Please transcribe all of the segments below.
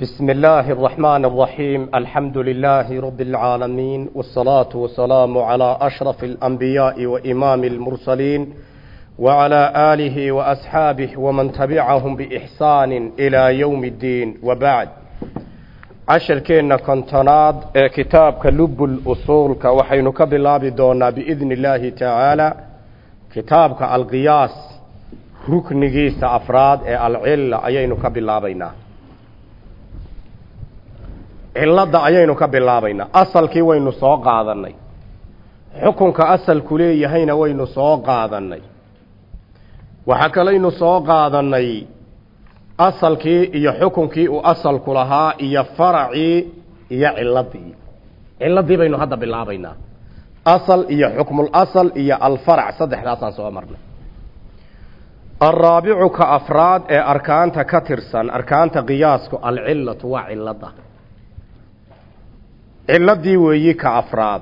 بسم الله الرحمن الرحيم الحمد لله رب العالمين والصلاة والسلام على أشرف الأنبياء وإمام المرسلين وعلى آله وأصحابه ومن تبعهم بإحسان إلى يوم الدين وبعد عشر كينا كنتناد كتاب كلب الأصول كوحين كبلاب دونا بإذن الله تعالى كتاب القياس ruknigiisa afraad ee alcilla ayaynu ka bilaabaynaa cilladda ayaynu ka bilaabaynaa. Asalkii waynu soo qaadannay. Xukunka asalku leeyahayna waynu soo qaadannay. Waxaa kalaynu soo qaadannay asalkii iyo xukunkii uu asalku lahaa iyo faracii iyo cilladdii. Cilladdii baynu hadda bilaabaynaa. Asal iyo xukmul asal iyo alfarac saddexdaasaan soo marnay. Alraabicu ka afraad ee arkaanta ka tirsan arkaanta qiyaasku alcillatu waa cilladda cilladdii weeyi ka afraad.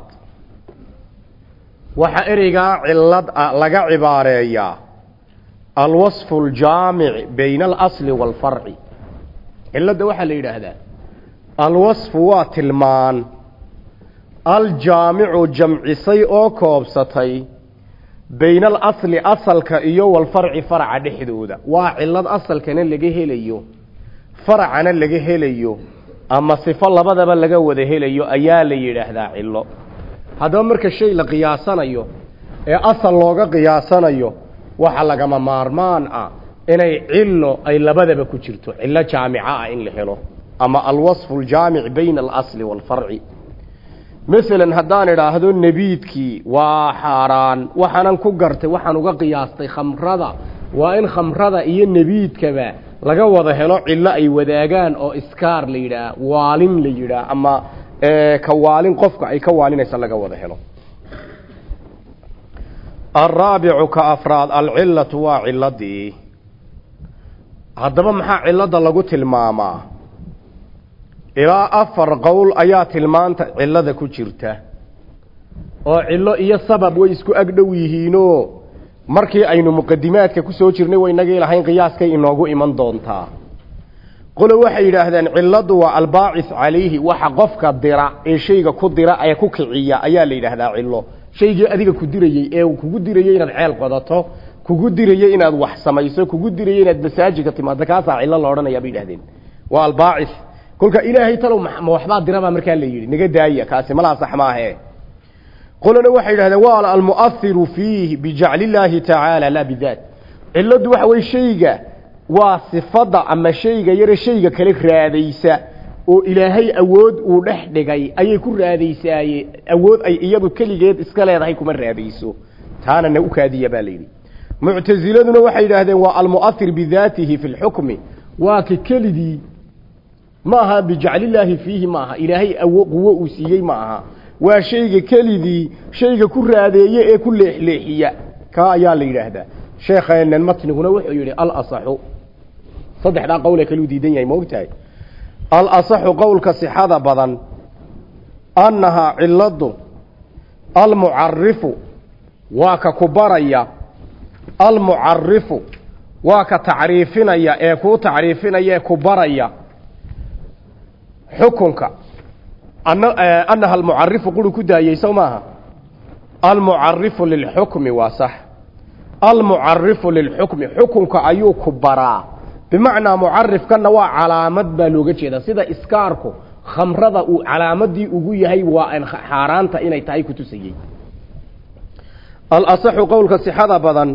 Waxaa ereygaa cillad ah laga cibaareeyaa alwasfu aljaamic bayna alasli waalfarci cilladda waxaa la yidhaahdaa alwasfu waa tilmaan. Aljaamicu jamcisay oo koobsatay bayna alasli asalka iyo walfarci faraca dhexdooda. Waa cillad asalkana laga helayo faracana laga helayo ama sifo labadaba laga wada helayo ayaa la yidhaahdaa cillo. Haddaba marka shay la qiyaasanayo ee asal looga qiyaasanayo waxa lagama maarmaan ah inay cillo ay labadaba ku jirto. Cillo jaamica ah in la helo ama alwasfu aljaamic bayna alasli waalfarci masalan haddaan idhaahdo nebiidkii waa xaaraan waxaanan ku gartay waxaan uga qiyaastay khamrada. Waa in khamrada iyo nebiidkaba laga wada helo cillo ay wadaagaan oo iskaar la yidhaah waalin la yidhaah ama ka waalin qofka ay ka waalinaysa laga wada helo. Alraabicu ka afraad alcillatu waa cilladii. Haddaba maxaa cilladda lagu tilmaamaa? Ilaa afar qowl ayaa tilmaanta cillada ku jirta. Oo cillo iyo sabab way isku agdhow yihiinoo markii aynu muqadimaadka ku soo jirnay waynagii lahayn qiyaaskay inoogu iman doontaa qole waxay yidhaahdeen cilladdu waa albaacis calayhi waxa qofka dira ee shayga ku dira ee ku kiciya ayaa la yidhaahdaa cillo. Shaygii adiga ku dirayey ee kugu dirayey inaad ceel qodato kugu dirayey inaad wax samayso kugu dirayey inaad masaajidka timaado kaasaa cillo la odhanayaa bay yidhahdeen waa albaacis kolka ilaahay talow waxbaa dirabaa markaa la yidhi naga daaya kaasi malaa sax maahe qolana waxay yidhahdeen waa almu'ahiru fiihi bijacli illaahi tacaala laa bidaat cilladdu waxa weye shayga waa sifadda ama shayga yare shayga kale raadaysa oo ilaahay awood uu dhex dhigay ayay ku raadaysaaye awood ay iyadu keligeed iska leedahay kuma raadayso. Taana na u kaadiya baa layidhi muctasiladuna waxay yidhaahdeen waa almu'ahir bidaatihi fi lxukmi waa ka keligii ma aha bijaclillaahi fiihi ma aha ilaahay quwo uu siiyey ma aha waa shayga kelidii shayga ku raadeeye ee ku leexleexiya. Kaa ayaa la yidhaahdaa. Sheekheenan matniguna wuxuu yidhi alasaxu. Saddexdaa qowle kaluu diidan yahay ma ogtahay? Alasaxu qowlka sixada badan annahaa cilladdu almucarifu waa ka ku baraya. Almucarifu waa ka tacriifinaya ee kuu tacriifinaya ee ku baraya. Xukunka annaha almucarifu quri ku daayey sow maaha? Almucarifu lilxukmi waa sax. Almucarifu lilxukmi xukunka ayuu ku baraa. Bimacnaa mucarifkanna waa calaamad baa looga jeedaa sida iskaarku khamrada uu calaamadii ugu yahay waa xaaraanta inay tahay kutusayey alasaxu qowlka sixada badan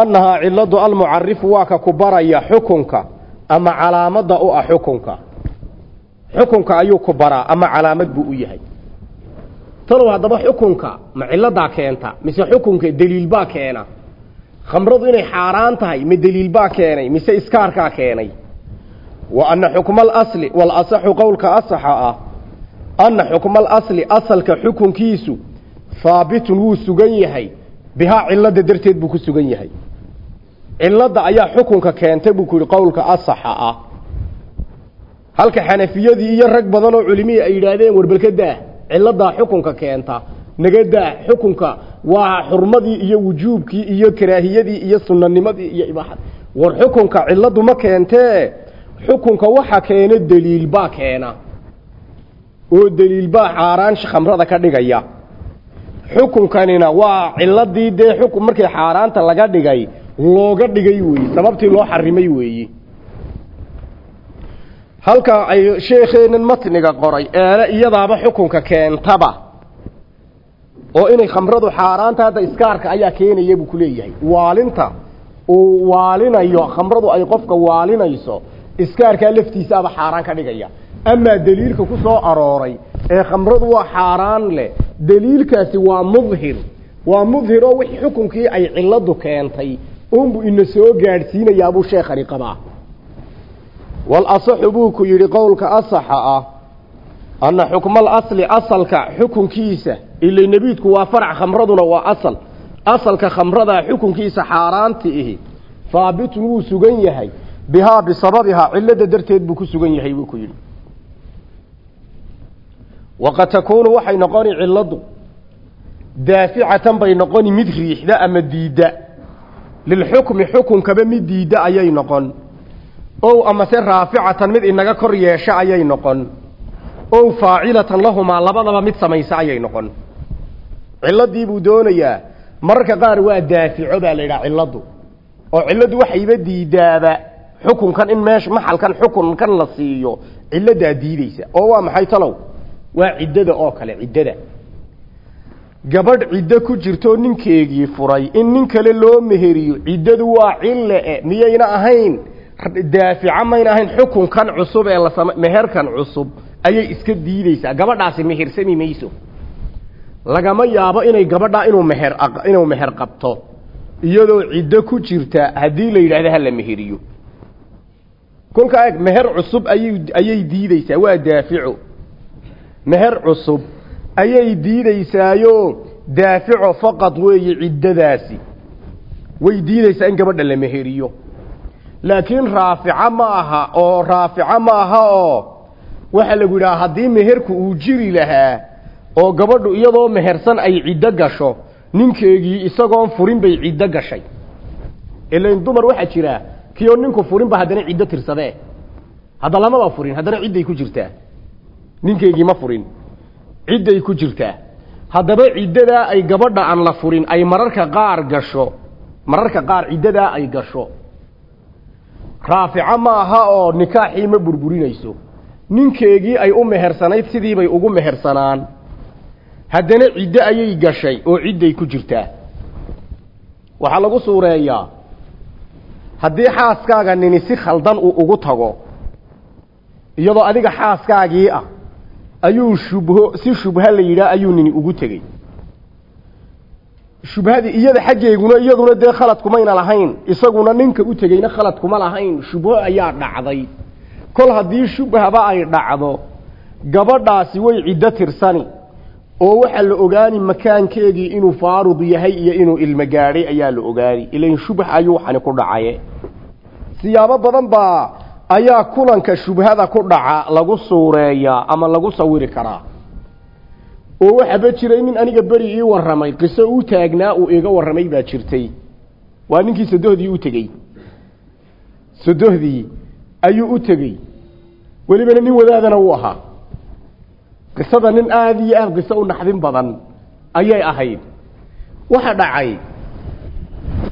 annahaa ciladu almucarifu waa ka ku baraya xukunka ama calaamada u ah xukunka xukunka ayuu ku baraa ama calaamad buu u yahay. Talow haddaba xukunka ma cilladaa keenta mise xukunka deliilbaa keena? Khamradu inay xaaraan tahay ma deliilbaa keenay mise iskaarkaa keenay? Wa anna xukma alasli walasaxu qowlka asaxa ah anna xukma alasli asalka xukunkiisu haabitun wuu sugan yahay bihaa cilladda darteed buu ku sugan yahay. Cilladda ayaa xukunka keentay buu ku yihi qowlka asaxa ah halka xanafiyadii iyo rag badan oo culimihii ay yidhaahdeen warbalka cilladaa xukunka keenta naga daah xukunka waa xurmadii iyo wujuubkii iyo karaahiyadii iyo sunanimadii iyo ibaaxad. War xukunka ciladu ma keentee xukunka waxa keena daliil baa keena. Oo daliil baa xaaraan khamrada ka dhigaya. Xukunkanina waa ciladii dee xukun markii xaaraanta laga dhigay looga dhigay weeye sababtii loo xarimay weeye halkaa ay sheekheenan matniga qoray eele iyadaaba xukunka keentaba. Oo inay khamradu xaaraanta hadda iskaarka ayaa keenaya buu ku leeyahay. Waalinta uu waalinayo khamradu ay qofka waalinayso iskaarkaa laftiisaaba xaaraan ka dhigaya. Amaa daliilka ku soo arooray ee khamradu waa xaaraan leh daliilkaasi waa mudhir. Waa mudhir oo wixii xukunkii ay ciladu keentay. Unbu ina soo gaadhsiinayaabuu sheekhani qabaa wal asaxu buu ku yidhi qowlka asaxa ah anna xukmal asli asalka xukunkiisa ilay nebiidku waa farac khamraduna waa asal. Asalka khamrada xukunkiisa xaaraanti ihi haabitun wuu sugan yahay bihaa bisababihaa cilada darteed buu ku sugan yahay buu ku yidhi. Waqad takuunu waxay noqoni ciladu daaficatan bay noqoni mid riixda ama diidda. Lilxukmi xukunkaba mid diidda ayay noqon ow amase raaficatan mid inaga kor yeesha ayay noqon. Ow faacilatan lahumaa labadaba mid samaysa ayay noqon. Ciladii buu doonayaa mararka qaar waa daafico baa la yidhaha ciladu oo ciladu waxayba diidaaba xukunkan in meesha maxalkan xukunkan la siiyo ciladaa diideysa oo waa maxay talow? Waa ciddada oo kale ciddada. Gabadh ciddo ku jirtoo ninkeegii furay. In nin kale loo meheriyo ciddadu waa cille e miyayna ahayn daafica mayna ahayn xukunkan cusub ee lasam meherkan cusub ayay iska diideysaa gabadhaasi mehersami mayso. Lagama yaabo inay gabadhaa inuu meher inuu meher qabto. Iyadoo ciddo ku jirta haddii la yidhahdo hala meheriyo. Kolkaa eg meher cusub ayay ayay diideysaa waa daafico. Meher cusub ayay diideysaayo daafico faqad weeye ciddadaasi. Way diideysaa in gabadha la meheriyo laakiin raafico ma aha oo raafico ma aha oo waxaa lagu yidhaha haddii meherku uu jiri lahaa oo gabadhu iyadoo mehersan ay ciddo gasho ninkeegii isagoon furin bay ciddo gashay. Ilain dumar waxaa jira kioo ninku furinba haddana ciddo tirsadee? Hadda lamaba furin haddana cidday ku jirtaa? Ninkeygii ma furin cidday ku jirtaa? Haddaba ciddadaa ay gabadha aan la furin ay mararka qaar gasho mararka qaar ciddadaa ay gasho raafico ma aha oo nikaaxii ma burburinayso. Ninkeegii ay u mehersanayd sidiibay ugu mehersanaan. Haddana ciddo ayay gashay oo cidday ku jirtaa. Waxaa lagu suureeyaa haddii xaaskaaga nini si khaldan uu ugu tago iyadoo adiga xaaskaagii ah ayuu shubho si shubha la yidhaah ayuu nini ugu tegey shubhadii iyada xaggeeguna iyaduna dee khalad kumayna lahayn. Isaguna ninka u tegeyna khalad kuma lahayn. Shubho ayaa dhacday. Kol haddii shubhaba ay dhacdo gabadhaasi way ciddo tirsani. Oo waxaa la ogaani makaankeegii inuu faaruq yahay iyo inuu ilmo gaadhay ayaa la ogaani. Ilain shubha ayuu waxani ku dhacaye. Siyaabo badan baa ayaa kulanka shubhada ku dhaca lagu suureeyaa ama lagu sawiri karaa oo waxaaba jiray nin aniga beri ii warramay qiso u taagnaa uu iga warramay baa jirtay. Waa ninkii sadohdii u tegey. Sadohdii ayuu u tegey. Welibana nin wadaadana uu ahaa. Qisada nin aada iyo aada qiso u naxdin badan ayay ahayd. Waxa dhacay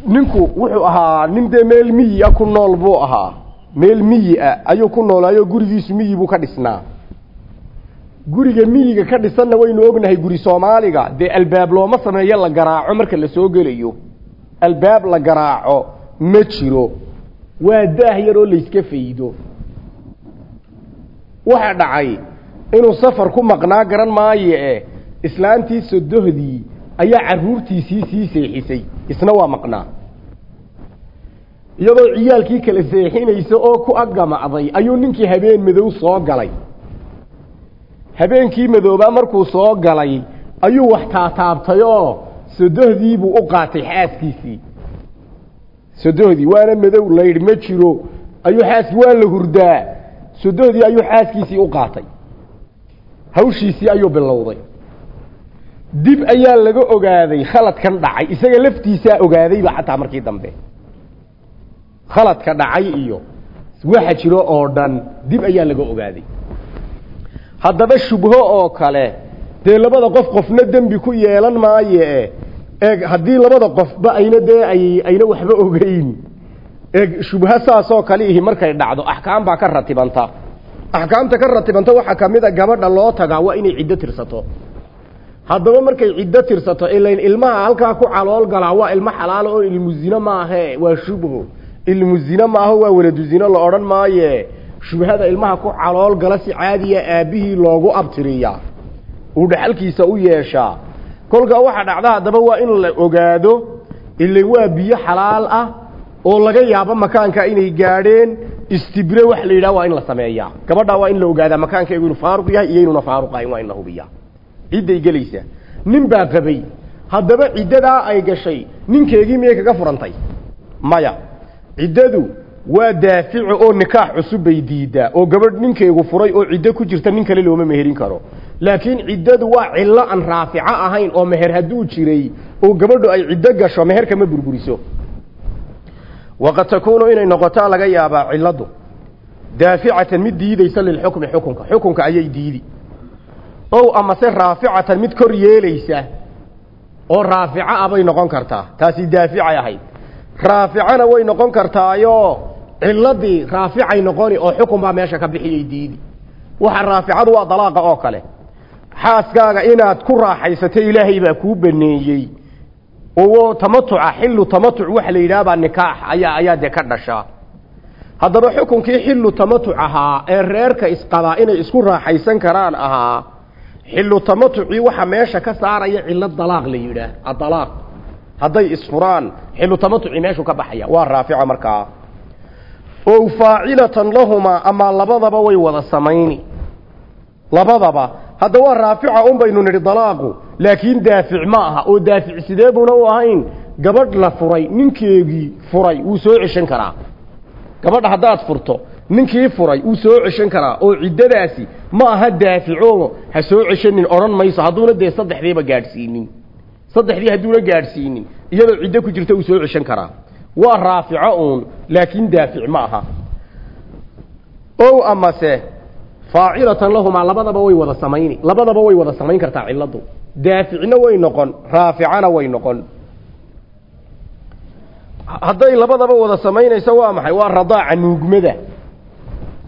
ninku wuxuu ahaa nin dee meel miyi a ku nool buu ahaa. Meel miyi ah ayuu ku noolaayo gurigiisu miyi buu ka dhisnaa guriga miyiga ka dhisanna waynu ognahay guri soomaaliga. Dee albaab looma sameeyo la garaaco marka la soo gelayo. Albaab la garaaco ma jiro. Waa daah yaroo layska faydo. Waxa dhacay inuu safar ku maqnaa garan maayo e islaantii sodohdii ayaa caruurtiisii sii seexisay. Isna waa maqnaa. Iyadoo ciyaalkii kala seexinaysa oo ku aggamacday ayuu ninkii habeen madow soo galay habeenkii madoobaa markuu soo galay ayuu wax taataabtay oo sodohdiibuu u qaatay xaaskiisii. Sodohdii waana madow laydh ma jiro. Ayuu xaaskii waa la hurdaa. Sodohdii ayuu xaaskiisii u qaatay. Hawshiisii ayuu bilowday. Dib ayaa laga ogaaday khaladkan dhacay isaga laftiisaa ogaadayba xataa markii dambe. Khaladka dhacay iyo waxa jiro oo dhan dib ayaa laga ogaaday haddaba shubho oo kale. Dee labada qof qofna dembi ku yeelan maaye. Eeg haddii labada qofba ayna dee ay ayna waxba ogeyn. Eeg shubho saasoo kale ihi markay dhacdo axkaam baa ka ratibanta. Axkaamta ka ratibanta waxaa ka mid a gabadha loo tagaa waa inay ciddo tirsato. Haddaba markay ciddo tirsato ilayn ilmaha halkaa ku calool galaa waa ilmo xalaalo oo ilmu zino maahe waa shubho. Ilmu zino maaho waa waladu zino la odhan maaye shubhada ilmaha ku calool gala si caadiya aabbihii loogu abtiriyaa uu dhaxalkiisa u yeeshaa kolkaa waxaa dhacda haddaba waa in la ogaado ilayn waa biyo xalaal ah oo laga yaabo makaanka inay gaadheen. Istibre wax la yidhaha waa in la sameeyaa. Gabadhaa waa in la ogaadaa makaankeegu inuu faaruq yahay iyo inuuna faaruq ahayn waa in la hubiyaa. Cidday gelaysaa nin baa qabay haddaba ciddadaa ay gashay. Ninkeegii miyay kaga furantay? Maya. Ciddadu waa daafico oo nikaax cusub bay diidaa oo gabadh ninkeegu furay oo ciddo ku jirta nin kale looma meherin karo. Laakiin ciddadu waa cillo aan raafico ahayn oo meher hadduu jiray oo gabadhu ay ciddo gasho meherka ma burburiso waqad takuunu inay noqotaa laga yaabaa cilladdu daaficatan mid diidaysa lilxukmi xukunka xukunka ayay diidi. Ow amase raaficatan mid kor yeelaysa oo raafico ah bay noqon kartaa. Taasi daaficay ahayd. Raaficana way noqon kartaayo cilladii raaficay noqoni oo xukun baa meesha ka bixiyay diidi. Waxa raaficadu waa dalaaqa oo kale. Xaaskaaga inaad ku raaxaysato ilaahay baa kuu baneeyey. Oo tamatuca xillu tamatuc waxa la yidhaahbaa nikaax ayaa ayaa dee ka dhashaa. Haddaba xukunkii xillu tamatuc ahaa ee reerka isqabaa inay isku raaxaysan karaan ahaa xillu tamatucii waxa meesha ka saaraya cilo dalaaq la yidhaah adalaaq hadday isfuraan xillu tamatucii meeshuu ka baxaya. Waa raafica markaa ow faacilatan lahumaa ama labadaba way wada samayni. Labadaba. Hadda waa raafica un baynu nidhi dalaaqu laakiin daafic ma aha. Oo daafic sidee buuna u ahayn? Gabadh la furay ninkeegii furay wuu soo ceshan karaa. Gabadha haddaad furto ninkii furay wuu soo ceshan karaa. Oo ciddadaasi ma aha daafico ha soo ceshanin odhan mayso. Hadduuna dee saddexdiiba gaadhsiinin. Saddexdii hadduuna gaadhsiinin iyadoo ciddo ku jirta uu soo ceshan karaa waa raafico uun laakiin daafic ma aha. Ow amase faacilatan lahumaa labadaba way wada samayni labadaba way wada samayn kartaa ciladu daaficna way noqon raaficana way noqon. Hadday labadaba wada samaynayso waa maxay? Waa radaaca nuugmada.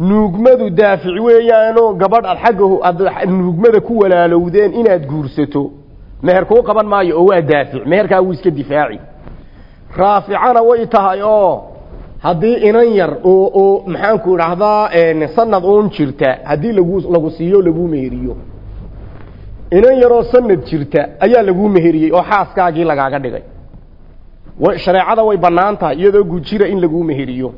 Nuugmadu daafic weeyaano gabadh aad xagga aad nuugmada ku walaalowdeen inaad guursato. Meher kuu qaban maayo oo waa daafic. Meherkaa wuu iska difaaci raaficana way tahay oo haddii inan yar oo oo maxaanku idhaahdaa sanad uun jirta haddii lagu lagu siiyo laguu meheriyo. Inan yaroo sanad jirta ayaa laguu meheriyey oo xaaskaagii lagaaga dhigay. Shareecada way bannaan tahay iyadoo gujira in laguu meheriyo.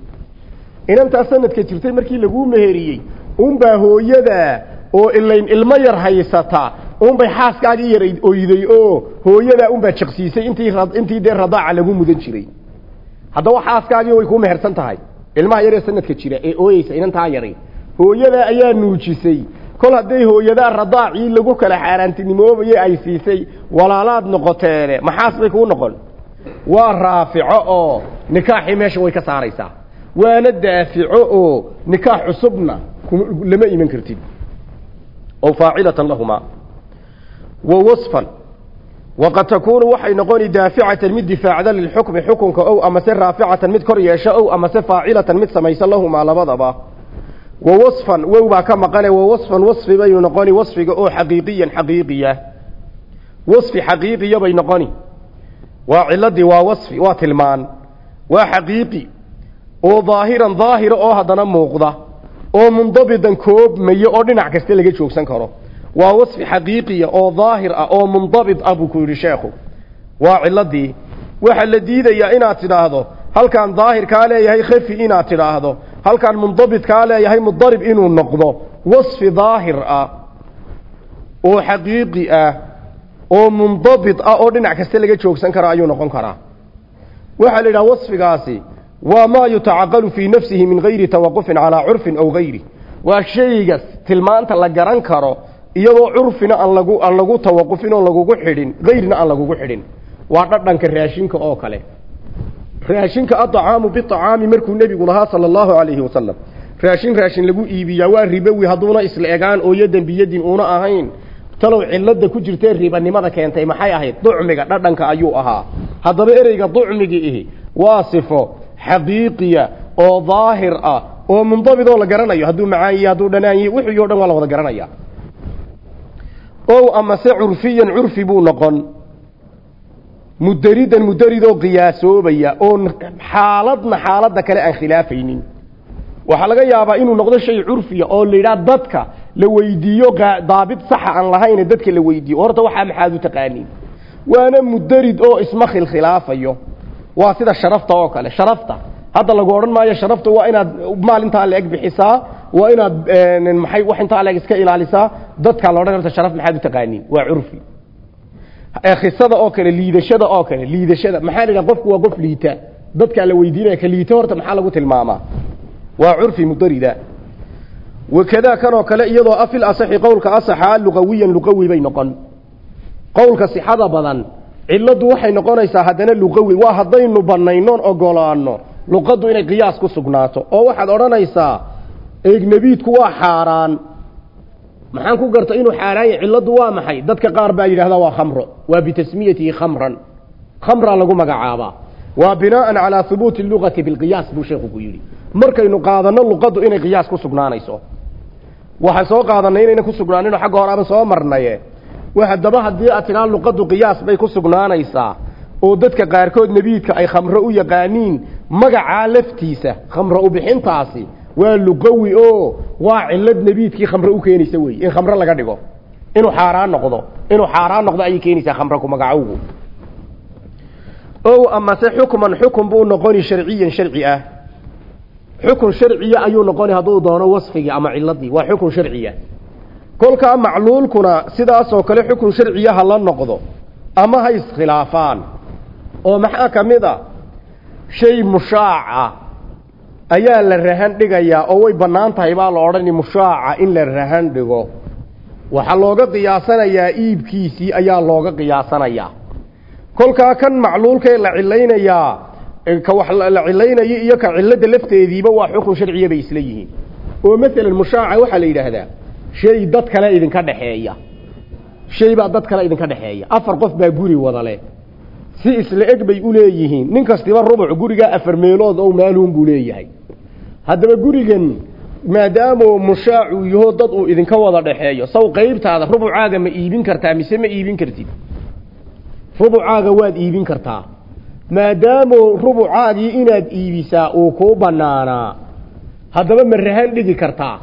Inantaa sanadka jirtay markii laguu meheriyey unbaa hooyada oo ilayn ilmo yar haysata unbay xaaskaagii yar oyday oo hooyadaa unbaa jaqsiisay intii intii dee radaaca lagu mudan jiray. Haddaba xaaskaagii way kuu mehersan tahay. Ilmaha yaree sanadka jira ee ooyeysa inantaa yari hooyadaa ayaa nuujisay. Kol hadday hooyadaa radaacii lagu kala xaaraantinimoobaye ay siisay walaalaad noqoteene maxaas bay kuu noqon? Waa raafico oo nikaaxii meesha way ka saaraysaa. Waana daafico oo nikaax cusubna lama iman kartid. Oo faacilatan lahumaa wa wasfan. Waqad takuunu waxay noqoni daaficatan mid difaacda lilxukmi xukunka ow amase raaficatan mid kor yeesha ow amase faacilatan mid samaysa lahumaa labadaba. Wa wasfan wow baa ka maqane wa wasfan wasfi baynu noqoni wasfiga oo xaqiiqiyan xaqiiqiya. Wasfi xaqiiqiya bay noqoni. Waa ciladii waa wasfi waa tilmaan. Waa xaqiiqi oo daahiran daahira oo haddana muuqda oo mundabidan koobmaya oo dhinac kasta laga joogsan karo waa wasfi xaqiiqiya oo daahir ah oo mundabit ah buu ku yidhi sheekhu. Waa ciladii waxaa la diidayaa inaad tidhaahdo halkaan daahir kaa leeyahay khafi inaad tidhaahdo. Halkaan mundabit kaa leeyahay mudarib inuu noqdo. Wasfi daahir ah oo xaqiiqi ah oo mundabit ah oo dhinac kasta laga joogsan karo ayuu noqon karaa. Waxaa la yidhaha wasfigaasi waa maa yutacaqalu fii nafsihi min gayri tawaqufin calaa curfin aw gayri. Waa shaygas tilmaanta la garan karo iyadoo curfina aan lagu aan lagu tawaqufin oo lagugu xidhin gayrina aan lagugu xidhin. Waa dhadhanka raashinka oo kale. Raashinka adacaamu biacaami markuu nebigu lahaa sala allahu calayhi wasalam raashin raashin lagu iibiyaa waa ribowi hadduuna isla egaan oo yadan biyadin uuna ahayn. Talow cilada ku jirtee ribanimada keentay maxay ahayd? Ducmiga dhadhanka ayuu ahaa. Haddaba ereyga ducmigi ihi waa sifo xaqiiqiya oo daahir ah oo mundabidoo la garanayo hadduu macaan yahi hadduu dhanaan yahi wixii o dhan waa la wada garanaya ow amase curfiyan curfi buu noqon. Mudaridan mudaridoo qiyaasoobaya oon xaaladna xaaladda kale aan khilaafaynin. Waxaa laga yaabaa inuu noqdo shay curfiya oo la yidhaha dadka la weydiiyo daabit saxa aan lahayne dadka la weydiiyo. Horta waxaa maxaad u taqaaniin? Waana mudarid oo isma khilkhilaafayo. Waa sida sharafta oo kale. Sharafta hadda lagu odhan maayo sharafta waa inaad maalintaa la eg bixisaa waa inaad maxay wax intaa la eg iska ilaalisaa dadkaa la odhan sharaf maxaad u taqaaniin. Waa curfi. Khisada oo kale liidashada oo kale liidashada maxaa la yidhaha qofku waa qof liita. Dadkaa la weydiinaya ka liita horta maxaa lagu tilmaamaa? Waa curfi mudarida. Wakadaa kanoo kale iyadoo afil asaxi qowlka asaxaa luqawiyan luqawi bay noqon. Qowlka sixada badan ciladu waxay noqonaysaa haddana luqawi waa haddaynu banaynoon ogolaano luqaddu inay qiyaas ku sugnaato. Oo waxaad odhanaysaa eegnebiidku waa xaaraan. Maxaan ku garta inuu xaaraan yahay waa maxay? Dadka qaar baa yidhahdaa waa khamro waa bitasmiyatihi khamran. Khamraa lagu magacaabaa. Waa binaaan calaa hubuuti luqati bilqiyaas buu sheekhu ku yidhi. Markaynu qaadanno luqaddu inay qiyaas ku sugnaanayso. Waxaan soo qaadanay inayna ku sugnaaninoo xagga horeaba soo marnaye. Haddaba haddii aad tidhaa luqaddu qiyaas bay ku sugnaanaysaa oo dadka qaarkood nebiidka ay khamro u yaqaaniin magacaa laftiisa khamro ubixintaasi waa luqawi oo waa cilad nebiidkii khamro u keenaysa wey in khamro laga dhigo. Inuu xaaraan noqdo. Inuu xaaraan noqdo ayay keenaysaa khamro ku magacowgu o amase xukman xukun buu noqoni sharciyan sharci ah. Xukun sharciya ayuu noqoni hadduu doono wasfigii ama ciladii. Waa xukun sharciya. Kolkaa macluulkuna sidaasoo kale xukun sharciya ha la noqdo. Ama ha iskhilaafaan. Oo maxaa ka mid a? Shay mushaaca ayaa la rahan dhigayaa oo way bannaan tahay baa la odhani mushaaca in la rahan dhigo. Waxaa looga qiyaasanayaa iibkiisii ayaa looga qiyaasanayaa. Kolkaa kan macluulkee la cilaynayaa ka wax la cilaynayo iyo ka cilada lafteediiba waa xukun sharciya bay isla yihiin. Oo masalan mushaaca waxaa la yidhaahdaa shay dad kale idinka dhexeeya. Shay baa dad kale idinka dhexeeya. Afar qof baa guri wada leh si isla eg bay u leeyihiin. Nin kastiba rubuc gurigaa afar meelood oo maaluun buu leeyahay. Haddaba gurigan maadaamoo mushaacuu yaho dad uu idinka wada dhexeeyo saw qaybtaada rubucaaga ma iibin kartaa mise ma iibin kartid? Rubucaaga waad iibin kartaa. Maadaamoo rubucaagii inaad iibisaa uu kuu bannaanaa haddaba ma rahan dhigi kartaa.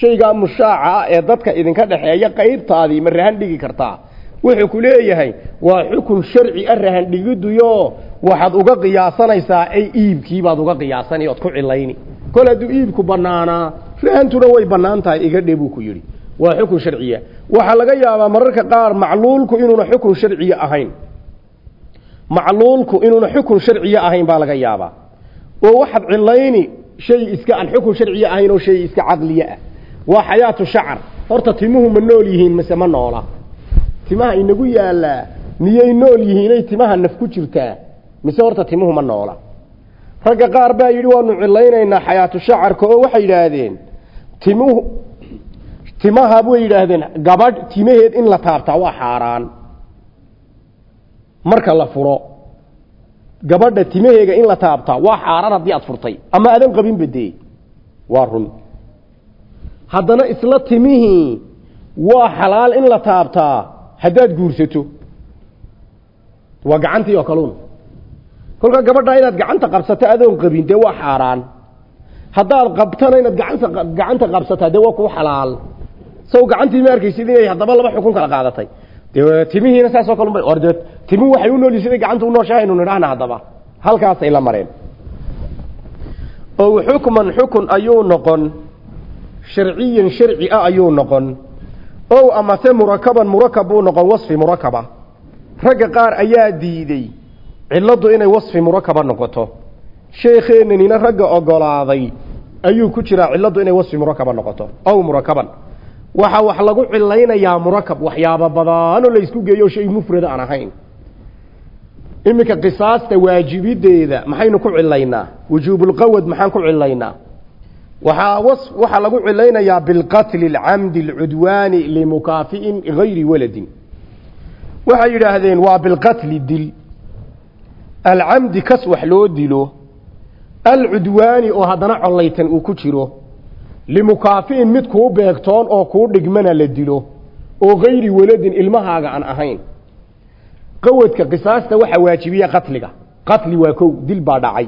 Shaygaa mushaaca ah ee dadka idinka dhexeeya qaybtaadii ma rahan dhigi kartaa wuxuu ku leeyahay waa xukun sharci a rahan dhigidduyo waxaad uga qiyaasanaysaa ay iibkiibaad uga qiyaasani ood ku cilayni. Kol hadduu iibku bannaanaa rahantuna way bannaan tahay iga dhe buu ku yidhi. Waa xukun sharciya. Waxaa laga yaabaa mararka qaar macluulku inuuna xukun sharciya ahayn. Macluulku inuuna xukun sharciya ahayn baa laga yaabaa. Oo waxaad cilayni shay iska aan xukun sharciya ahayn oo shay iska caqliye ah. Waa xayaatu shacar horta timuhu ma nool yihiin mise ma noola timaha inagu yaallaa miyay nool yihiinay timaha naf ku jirtaa mise horta timuhu ma noola. Ragga qaar baa yidhi waanu cilaynaynaa xayaatu shacarka oo waxay yidhaahdeen timuhu timaha way yidhaahdeen gabadh timaheed in la taabtaa waa xaaraan. Marka la furo gabadha timaheega in la taabtaa waa xaaraan haddii aad furtay ama aadan qabin badee waa run. Haddana isla timihii waa xalaal in la taabtaa haddaad guursato waa gacantii oo kaluun. Kolkaa gabadhaa inaad gacanta qabsato adoon qabin dee waa xaaraan. Haddaad qabtana inaad gacanta gacanta qabsataa dee waa kuu xalaal. Saw gacantii ma arkaysid inay haddaba laba xukun kala qaadatay. Dee timihiina saasoo kalun bay or dee timihu waxay u noolyihin siday gacanta u nooshahaynu nidhahna haddaba. Halkaasay la mareen. Ow xukman xukun ayuu noqon sharciyan sharci ah ayuu noqon ow amase murakaban murakab buu noqon wasfi murakaba. Ragga qaar ayaa diiday cilladdu inay wasfi murakaba noqoto. Sheekheenanina ragga ogolaaday ayuu ku jiraa cilladdu inay wasfi murakaba noqoto. Ow murakaban. Waxaa wax lagu cilaynayaa murakab waxyaabo badaanoo laysku geeyo shay mufrada aan ahayn. Iminka qisaasta waajibideeda maxaynu ku cilaynaa wujuubulqawad maxaan ku cilaynaa waxaa waxaa lagu cilaynayaa bilqatli alcamdi alcudwaani limukaafi'in gayri waladin. Waxay yidhaahdeen waa bilqatli dil. Alcamdi kas wax loo dilo alcudwaani oo haddana collaytan uu ku jiro limukaafi'in mid kuu beegtoon oo kuu dhigmana la dilo oo gayri waladin ilmahaaga aan ahayn. Qawadka qisaasta waxaa waajibiya qatliga. Qatli waa kow dil baa dhacay.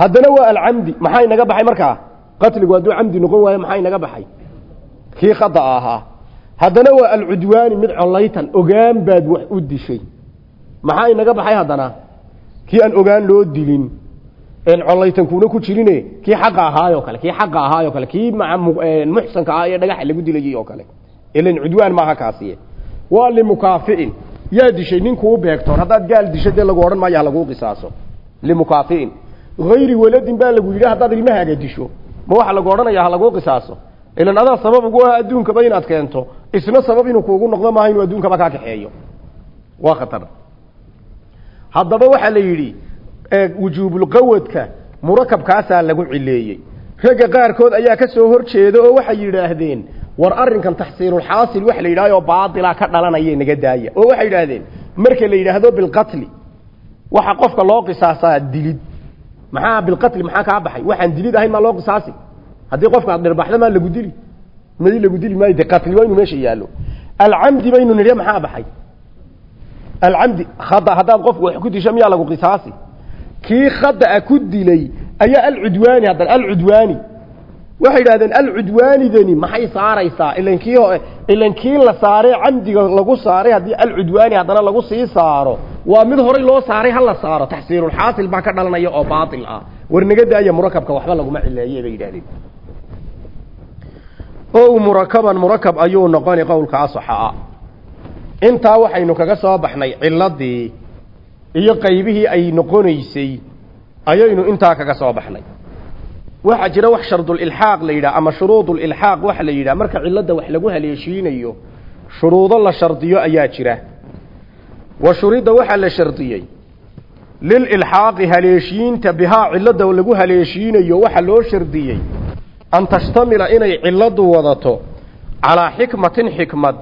Haddana waa alcamdi maxaa inaga baxay markaa qatligu hadduu camdi noqon waayo maxaa inaga baxay? Kii khada ahaa. Haddana waa alcudwaani mid collaytan ogaan baad wax u dishay. Maxaa inaga baxay haddana? Kii aan ogaan loo dilin. Collaytankuuna ku jirine kii xaqa ahaayoo kale kii xaqa ahaayoo kale kii muxsanka ah ee dhagaxa lagu dilayay oo kale. Ilan cudwaan maaha kaasiye waa limukaafi'in yaa dishay ninkuu beegtoon haddaad gaal disho dee lagu odhan maayo ha laguu qisaaso limukaafi'in hayri waladin baa lagu yidhi haddaad ilmahaaga disho ma waxaa lagu odhanaya ha qisaaso. Ilan adaa sabab ugu ah adduunkaba inaad keento. Isna sabab inuu kuugu noqdo maaha inuu adduunkaba kaa kaxeeyo. Waa khatar. Haddaba waxaa la yidhi wujuubulqawadka murakabkaasaa lagu cileeyey. Ragga qaarkood ayaa ka soo hor jeeda oo waxay yidhaahdeen war arrinkan taxsiilulxaasil wax la yidhahyo baatila ka dhalanaya naga daaya. Oo waxay yidhaahdeen marka la yidhaahdo bilqatli waxa qofka loo qisaasaa dilid maxaa bilqatli maxaa kaa baxay? Waxaan dilid ahayn maa loo qisaasi? Haddii qofka aad dhirbaxda maa lagu dili? May lagu dili maayo de qatli waa inuu meesha yaallo. Alcamdi baynu nidhi maxaa baxay? Alcamdi khada haddaad qofku wax ku disho miyaa lagu qisaasi? Kii khada'a ku dilay ayaa alcudwaani haddana alcudwaani waxay yidhahdeen alcudwaanidani maxay saaraysaa? Ilan kii ilan kii la saaree camdiga lagu saaray haddii alcudwaani haddana lagu sii saaro waa mid horay loo saaray ha la saaro taxsiilulxaasil baa ka dhalanaya oo baatil ah. War naga daaya murakabka waxba laguma cileeye bay yidhahdeen o murakaban murakab ayuu noqoni qowlka asaxa. Intaa waxaynu kaga soo baxnay ciladii iyo qaybihii ay noqonaysay ayaynu intaa kaga soo baxnay waxaa jira wax shardulilxaaq la yidhaha ama shuruudulilxaaq waxa la yidhaha. Marka cilladda wax lagu haleeshiinayo shuruudo la shardiyo ayaa jira. Wa shurida waxaa la shardiyey lililxaaqi haleeshiinta bihaa cilladda lagu haleeshiinayo waxaa loo shardiyey an tashtamila inay cilladdu wadato calaa xikmatin xikmad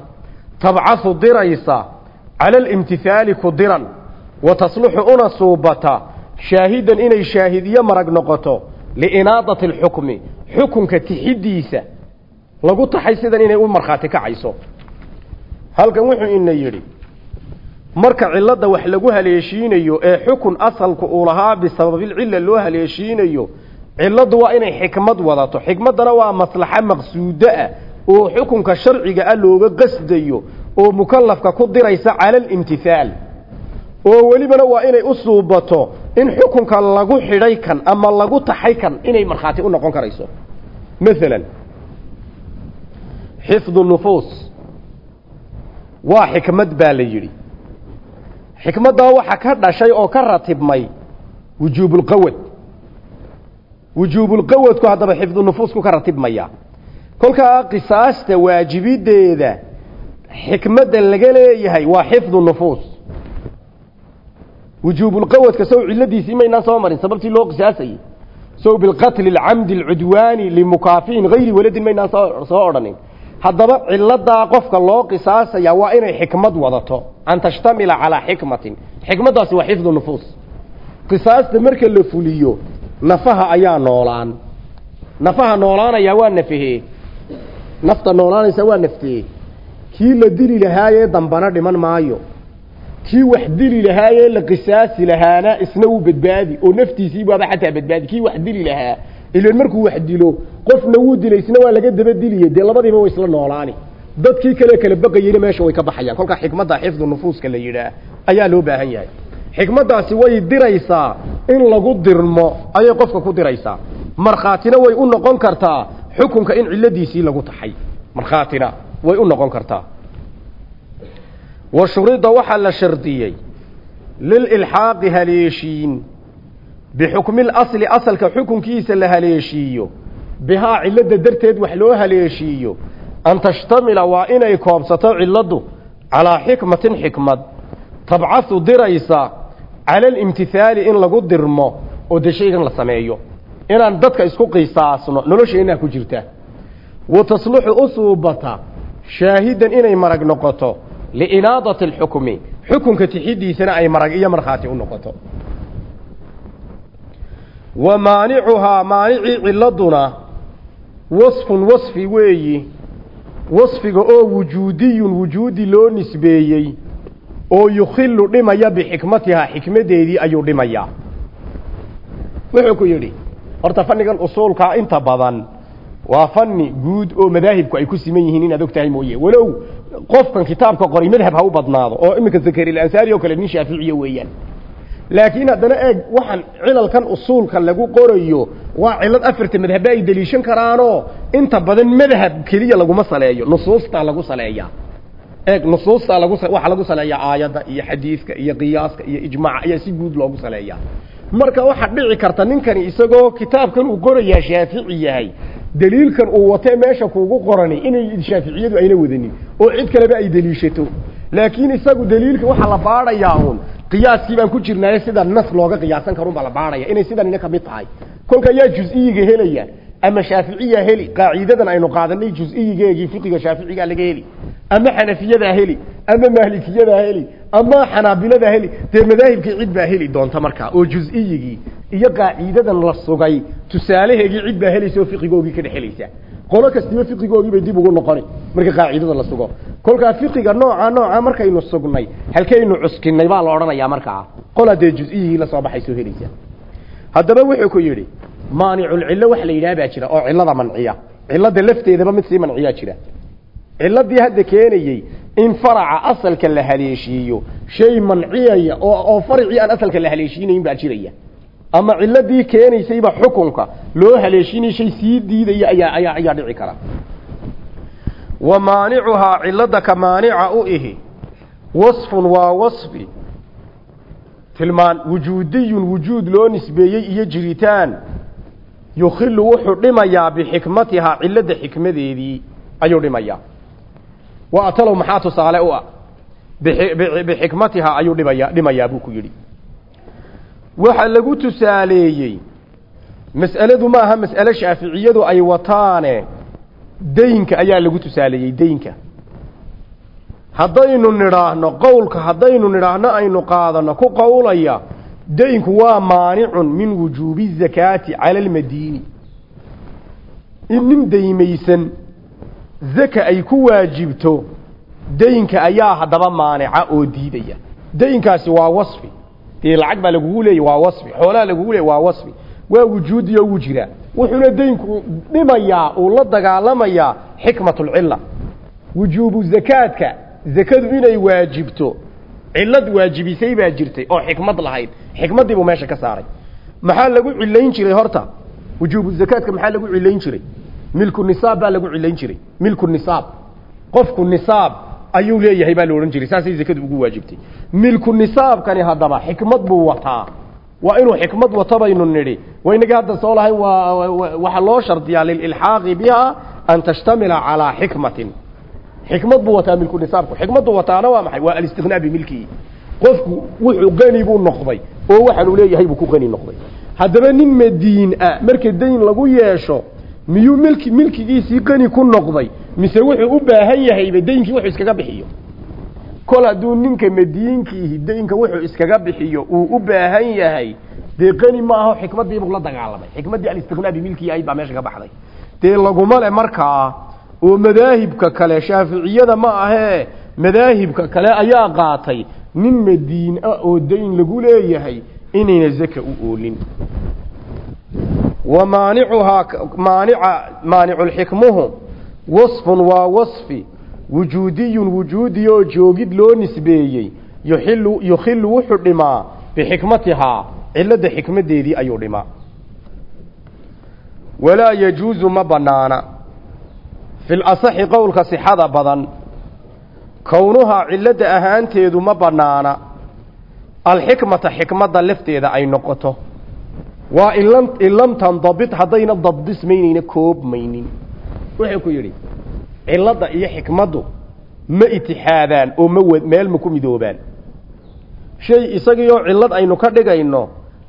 tabcahu diraysa cala alimtihaali ku diran wa tasluxu una suubata shaahidan inay shaahidiyo marag noqoto liinaadati alxukmi xukunka tixidiisa lagu taxay sidan inay u markhaati kacayso. Halkan wuxuu ina yidhi marka cilladda wax lagu haleeshiinayo ee xukun asalku uu lahaa bisababilcilla loo haleeshiinayo cilladdu waa inay xikmad wadato. Xikmaddana waa maslaxo maqsuudo ah oo xukunka sharciga ah looga qasdayo oo mukallafka ku diraysa cala alimtihaal oo welibana waa inay u suubato in xukunka lagu xidhay kan ama lagu taxay kan inay markhaati u noqon karayso. Maalan xifdu nufuus. Waa xikmad baa la yidhi. Xikmaddaa waxa ka dhashay oo ka ratibmay wujuubulqawad wujuubulqawadku haddaba xifdu nufuusku ka ratibmaya. Kolkaa qisaasta waajibideeda xikmadda laga leeyahay waa xifdu nufuus wujuubulqawadka sow cilladiisii maynaan soo marin sababtii loo qisaasayey sow bilqatli alcamdi alcudwaani limukaafiin hayri waladin maynaan soo odhanin. Haddaba cilladaa qofka loo qisaasaya waa inay xikmad wadato. An tashtamila calaa xikmatin. Xikmaddaasi waa xifdu nufuus. Qisaasta marka la fuliyo nafaha ayaa noolaan. Nafaha noolaanayaa waa nafahee nafta noolaanaysa waa naftee kii la dili lahaayee dambana dhiman maayo kii wax dili lahaayee la qisaasi lahaana isna wuu badbaadi oo naftiisii baaba xataa badbaadi. Kii wax dili lahaa ilan markuu wax dilo qofna wuu dilay isna waa laga daba diliye dee labadiiba way isla noolaani. Dadkii kale kala baqayeyna meesha way ka baxayaan. Kolkaa xikmadda xifdu nufuuska la yidhaah ayaa loo baahan yahay. Xikmaddaasi way diraysaa in lagu dirmo ayay qofka ku diraysaa. Markhaatina way u noqon kartaa xukunka in cilladiisii lagu taxay. Markhaatina way u noqon kartaa wa shurida waxaa la shardiyey lililxaaqi haleeshiin. Bixukmi lasli asalka xukunkiisa la haleeshiiyo. Bihaa cilladda darteed wax loo haleeshiiyo. An tashtamila waa inay koobsato cilladdu calaa xikmatin xikmad. Tabcahu diraysa cala alimtihaali in lagu dirmo oo de shaygan la sameeyo. Inaan dadka isku qisaasno nolosheenaa ku jirta. Wa tasluxu u suubata shaahidan inay marag noqoto liinaadati alxukmi xukunka tixidiisana ay marag iyo markhaati u noqoto wa maanicuhaa maanicii ciladuna wasfun wasfi weeyi wasfiga oo wujuudiyun wujuudi loo nisbeeyey oo yukhilu dhimaya bixikmatihaa xikmadeedii ayuu dhimayaa wuxuu ku yidhi horta fannigan usuulkaa inta badan waa fanni guud oo madaahibku ay ku siman yihiin inaad og tahay mooye walow qofkan kitaabka qoray madhab ha u badnaado oo iminka zakariilansaari oo kale nin shaaficiya weeyaan. Laakiin haddana eeg waxaan cilalkan usuulka lagu qorayo waa cilad afarta madhabba ay deliishan karaanoo inta badan madhab keliya laguma saleeyo nusuustaa lagu saleeyaa. Eeg nusuustaa lagu waxaa lagu saleeyaa aayadda iyo xadiidka iyo qiyaaska iyo ijmaaca ayaa si guud loogu saleeyaa. Marka waxaa dhici karta ninkani isagoo kitaabkan uu qorayaa shaafici yahay daliilkan uu watee meesha kuugu qorani inay shaaficiyadu ayna wadanin oo cid kaleba ay deliishato laakiin isagu daliilka waxaa la baadhayaa uun qiyaaskii baan ku jirnaaye sida nas looga qiyaasan karun baa la baadhaya inay sidanina ka mid tahay. Kolka ayaa jus-iyiga helaya ama shaaficiyaa heli qaaciidadan aynu qaadanay jus-iyigeegii fiqiga shaaficigaa laga heli ama xanafiyadaa heli ama maalikiyadaa heli ama xanaabiladaa heli dee madaahibkii cid baa heli doonta markaa oo jus-iyigii iyo qaaciidadan la sugay tusaalaheegii cid baa helaysa oo fiqigoogii ka dhexelaysa qolo kastiba fiqigoogii bay dib ugu noqoni marka qaacidada la sugo. Kolkaa fiqiga nooca nooca markaynu sugnay halkaynu cuskinay baa la odhanayaa markaa. Qola dee jus-iyigii la soo baxay soo helaysa. Haddaba wuxuu ku yidhi maaniculcillo wax la yidhaha baa jira oo cillada manciya. Cilladda lafteedaba mid sii manciyaa jira. Cilladii hadda keenayey in faraca asalka la haleeshiiyo shay manciyaya oo faracii aan asalka la haleeshiinayn baa jiraya ama ciladii keenaysayba xukunka loo haleeshinay shay sii diidaya ayaa ayaa ayaa dhici kara. Wa maanicuhaa cilada ka maanica u ihi wasfun waa wasfi. Tilmaan wujuudiyun wujuud loo nisbeeyey iyo jiritaan. Yukhilu wuxuu dhimayaa bixikmatihaa cilada xikmadeedii ayuu dhimayaa. Wa atalow maxaa tusaale u ah? Bixikmatihaa ayuu dhimaya dhimayaa buu ku yidhi waxa lagu tusaaleeyey mas'aladu ma aha mas'ale shaaficiyadu ay wataane daynka ayaa lagu tusaaleeyey daynka haddaynu nidhaahno qowlka haddaynu nidhaahno aynu qaadano ku qowlaya daynku waa maanicun min wujuubi zakaati cala almadiini in nin daymaysan zaka ay ku waajibto daynka ayaa haddaba maanica oo diidaya. Daynkaasi waa wasfi dee lacag baa lagugu leeyay waa wasfi. Xoolaha lagugu leeyay waa wasfi. Waa wujuudiyo wuu jiraa wuxuuna daynku dhimayaa uu la dagaalamayaa xikmatulcilla wujuubu zakaadka. Zakadu inay waajibto. Cillad waajibisay baa jirtay oo xikmad lahayd. Xikmaddii buu meesha ka saaray. Maxaa lagu cilayn jiray horta? Wujuubu zakaadka maxaa lagu cilayn jiray? Milku nisaab baa lagu cilayn jiray. Milku nisaab. Qofku nisaab ayuu leeyahay baa la odhan jiray. Saasay zakadu ugu waajibtay. Milku nisaabkani haddaba xikmad buu wataa. Waa inuu xikmad wato baynu nidhi. Waynagii hadda soo lahayn waa waxaa loo shardiyaa lililxaaqi biha an tashtamila calaa xikmatin. Xikmad buu wataa milku nisaabku. Xikmaddu wataana waa maxay? Waa alistiqnaa bimilkihi qofku wuxuu qani buu noqday. Oo waxaanu leeyahay buu ku qani noqday. Haddaba nin madiin ah marka dayn lagu yeesho miyuu milki milkigiisii qani ku noqday? Mise wuxuu u baahan yahayba daynkii wuxuu iskaga bixiyo? Kol hadduu ninka madiinkiihi daynka wuxuu iskaga bixiyo uu u baahan yahay dee qani ma aho xikmaddiibuu la dagaalamay. Xikmaddii alistiqnaa bimilkihi ahayd baa meesha ka baxday. Dee laguma le markaa oo madaahibka kale shaaficiyada ma ahee madaahibka kale ayaa qaatay nin madiin ah oo dayn lagu leeyahay inayna zaka u oolin wa maanicuhaa maanica maaniculxikmuhu wasfun waa wasfi wujuudiyun wujuudi oo joogid loo nisbeeyey yukhilu wuxuu dhimaa bixikmatihaa cilladda xikmaddeedii ayuu dhimaa walaa yajuusu ma bannaana fi lasaxi qowlka sixada badan kownuhaa cilladda ahaanteedu ma bannaana alxikmata xikmadda lafteeda ay noqoto waa in lam tandabit haddayna dabdismaynayna koobmaynin wuxuu ku yidhi cilladda iyo xikmaddu ma itixaadaan oo ma meel ma ku midoobaan. Shay isagiioo cillad aynu ka dhigayno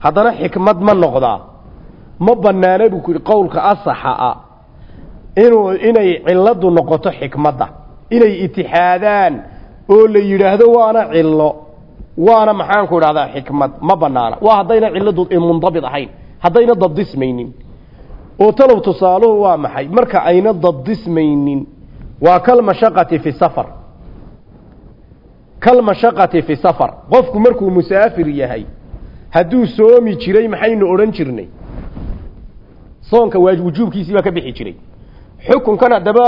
haddana xikmad ma noqdaa. Ma banaana buu ku yidhi qowlka asaxa ah inuu inay ciladu noqoto xikmadda inay itixaadaan oo la yidhaahdo waana cillo waana maxaanku idhahdaa xikmad ma banaana waa haddayna ciladu mundabit ahayn haddayna dabdismaynin. Oo talow tusaaluhu waa maxay? Marka ayna dabdismaynin waa kalmashaqati fi safar. Kalmashaqati fi safar. Qofku markuu musaafir yahay hadduu soomi jiray maxaynu odhan jirnay? Soonka waa wujuubkiisii baa ka bixi jiray. Xukunkan haddaba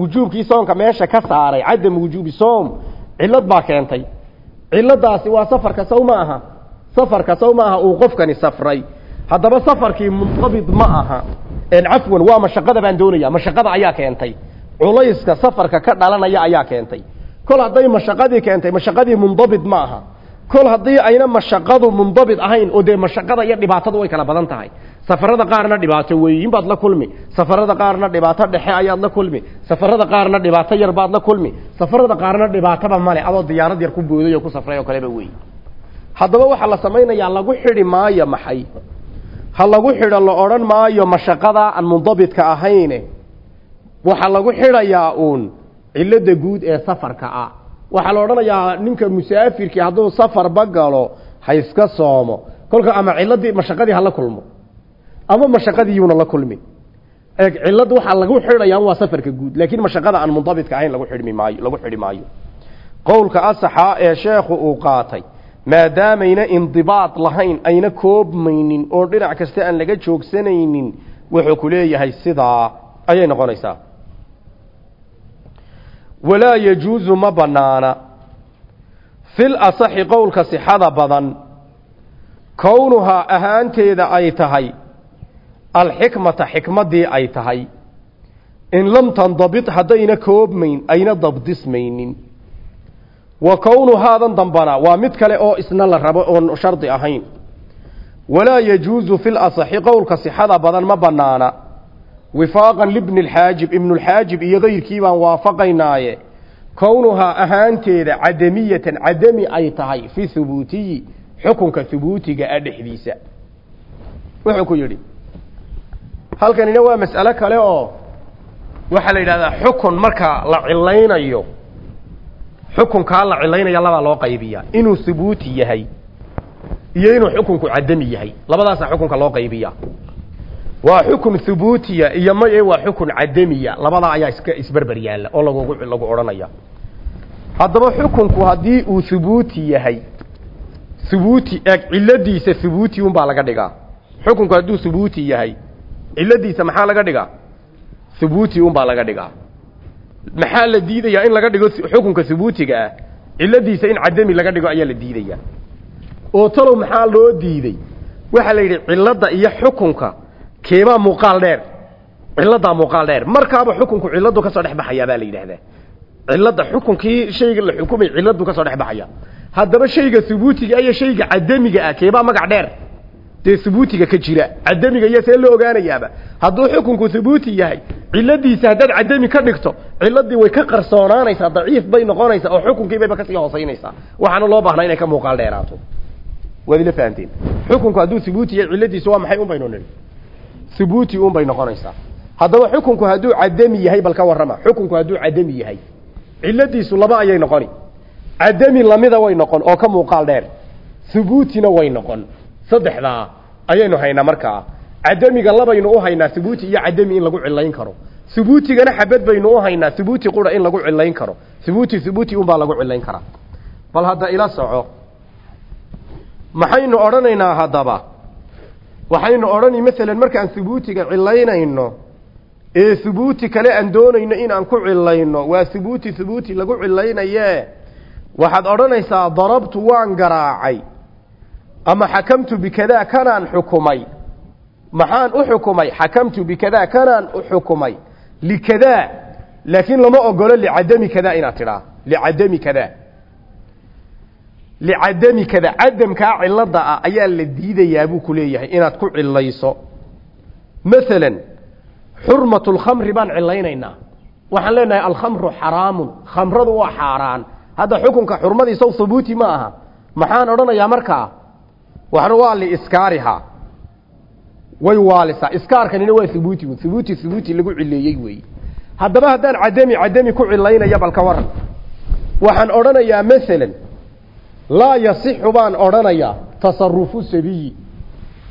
wujuubkii soonka meesha ka saaray cadam wujuubi soom cillad baa keentay cilladaasi waa safarka sow ma aha. Safarka sow ma aha uu qofkani safray. Haddaba safarkii mundabit ma aha. Cafwan waa mashaqada baan doonaya mashaqada ayaa keentay. Culayska safarka ka dhalanaya ayaa keentay. Kol hadday mashaqadii keentay mashaqadii mundabit ma aha kol haddii ayna mashaqadu mundabit ahayn oo dee mashaqada iyo dhibaatadu way kala badan tahay. Safarada qaarna dhibaato weeyin baad la kulmi. Safarada qaarna dhibaato dhexe ayaad la kulmi. Safarada qaarna dhibaato yar baad la kulmi. Safarada qaarna dhibaatoba male adoo diyaarad yar ku booday oo ku safray oo kaleba weey haddaba waxaa la samaynayaa lagu xidhi maayo maxay? Ha lagu xidho la odhan maayo mashaqada aan mundabitka ahayne. Waxaa lagu xidhayaa uun cilada guud ee safarka ah waxaa la odhanayaa ninka musaafirkii hadduu safarba galo ha iska soomo. Kolka ama ciladii mashaqadii hala kulmo. Ama mashaqadiiyuuna la kulmin. Cilad waxaa lagu xidhayaa waa safarka guud laakiin mashaqada aan mundabitka ahayn lagu xidhmi maayo lagu xidhi maayo. Qowlka asaxa ee sheekhu uu qaatay maadaamayna indibaad lahayn ayna koobmaynin oo dhinac kasta aan laga joogsanaynin wuxuu ku leeyahay sidaa ayay noqonaysaa walaa yajuusu ma banaana fil asaxi qowlka sixada badan kownuhaa ahaanteeda ay tahay alxikmata xikmaddii ay tahay. In lam tandabit haddayna koobmayn ayna dabdismaynin. Wa kownuhaadan dambana waa mid kale oo isna la rabo oon shardi ahayn. Walaa yajuusu fil asaxi qowlka sixada badan ma banaana wifaaqan libni lxaajib ibnulxaajib iyo kayrkii baan waafaqaynaaye kownuhaa ahaanteeda cadamiyatan cadami ay tahay fi hubuutiyi xukunka hubuutiga ah dhexdiisa wuxuu ku yidhi halkanina waa mas'alo kale oo waxaa la yidhahdaa xukun marka la cilaynayo xukunkaa la cilaynaya labaa loo qaybiyaa inuu hubuuti yahay iyo inuu xukunku cadami yahay labadaasaa xukunka loo qaybiyaa waa xukun hubuutiya iyo maye waa xukun cadamiya. Labadaa ayaa iska isberber yaalla oo lagu lagu odhanaya haddaba xukunku haddii uu hubuuti yahay hubuuti eeg ciladiisa hubuuti unbaa laga dhigaa. Xukunku hadduu hubuuti yahay ciladiisa maxaa laga dhigaa? Hubuuti unbaa laga dhigaa. Maxaa la diidayaa in laga dhigo xukunka hubuutiga ah? Ciladiisa in cadami laga dhigo ayaa la diidayaa. Oo talow maxaa loo diiday? Waxaa la yidhi cilada iyo xukunka keebaa muuqaal dheer ciladaa muuqaal dheer. Markaaba xukunku ciladu ka soo dhex baxayaa baa la yidhaahdaa cilada xukunkii shayga la xukumay ciladu ka soo dhex baxaya. Haddaba shayga hubuutiga iyo shayga cadamiga ah keebaa magac dheer dee hubuutiga ka jira. Cadamiga iyo see loo ogaanayaaba. Hadduu xukunku hubuuti yahay ciladiisa haddaad cadami ka dhigto ciladii way ka qarsoonaanaysaa daciif bay noqonaysaa oo xukunkiibayba ka sii hoosaynaysaa waxaana loo baahnaa inay ka muuqaal dheeraato. Waad ila fahanteen xukunku hadduu hubuuti yahay ciladiisu waa maxay un baynu nidhi hubuuti un bay noqonaysaa. Haddaba xukunku hadduu cadami yahay bal ka warrama. Xukunku hadduu cadami yahay ciladiisu laba ayay noqoni. Cadami lamida way noqon oo ka muuqaal dheer. Hubuutina way noqon. Saddexdaa ayaynu haynaa markaa cadamiga labaynu u haynaa hubuuti iyo cadami in lagu cilayn karo. Hubuutigana xabad baynu u haynaa hubuuti qura in lagu cilayn karo. Hubuuti hubuuti unbaa lagu cilayn karaa. Bal hadda ila soco. Maxaynu odhanaynaa haddaba waxaynu odhani masalan markaan hubuutiga cilaynayno ee hubuuti kale aan doonayno inaan ku cilayno waa hubuuti hubuuti lagu cilaynaye waxaad odhanaysaa darabtu waan garaacay ama xakamtu bikadaa kanaan xukumay. Maxaan u xukumay? Xakamtu bikadaa kanaan u xukumay. Likadaa laakiin lama ogolo licadami kadaa inaad tidhaa. Licadami kadaa licadami kada cadamkaa cilada ah ayaa la diidayaa buu ku leeyahay inaad ku cilayso masalan xurmatu lkhamri baan cilaynaynaa waxaan leenahay alkhamru xaraamun khamradu waa xaaraan hadda xukunka xurmadiisaw hubuuti ma aha maxaan odhanayaa markaa waxna waa liiskaariha way waalisaa iskaarkanina waa hubuuti hubuuti hubuuti lagu cileeyey weeye haddaba haddaan cadami cadami ku cilaynaya balka waran waxaan odhanayaa maalan laa yasixu baan odhanayaa tasarufu sabiyi.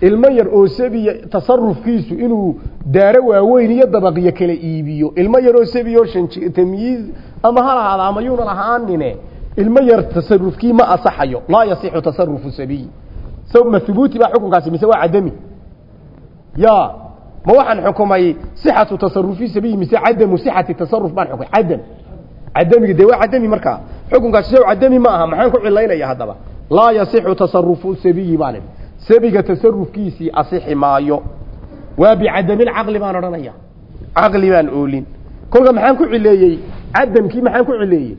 Ilmo yar oo sabiya tasarufkiisu inuu daaro waaweyn iyo dabaqyo kala iibiyo. Ilmo yar oo sabiy oo shan tamyiiz ama ha lahaada ama yuuna lahaanine ilmo yar tasarufkii ma asaxayo. Laa yasixu tasarufu sabiyi. Ma hubuuti baa xukunkaasi mise waa cadami? Ya ma waxaan xukumay sixatu tasarufi sabiyi mise cadamu sixati tasaruf baan xukumay cadam cadamiga dee waa cadami markaa xukunkaasi sow cadami ma aha maxaan ku cilaynaya haddaba. Laa yasixu tasarufu sabiyi baan idhi sabiga tasarufkiisii asixi maayo. Waa bicadamilcaqli baan odhanaya. Caqli baan oolin. Kolka maxaan ku cileeyey cadamkii maxaan ku cileeyey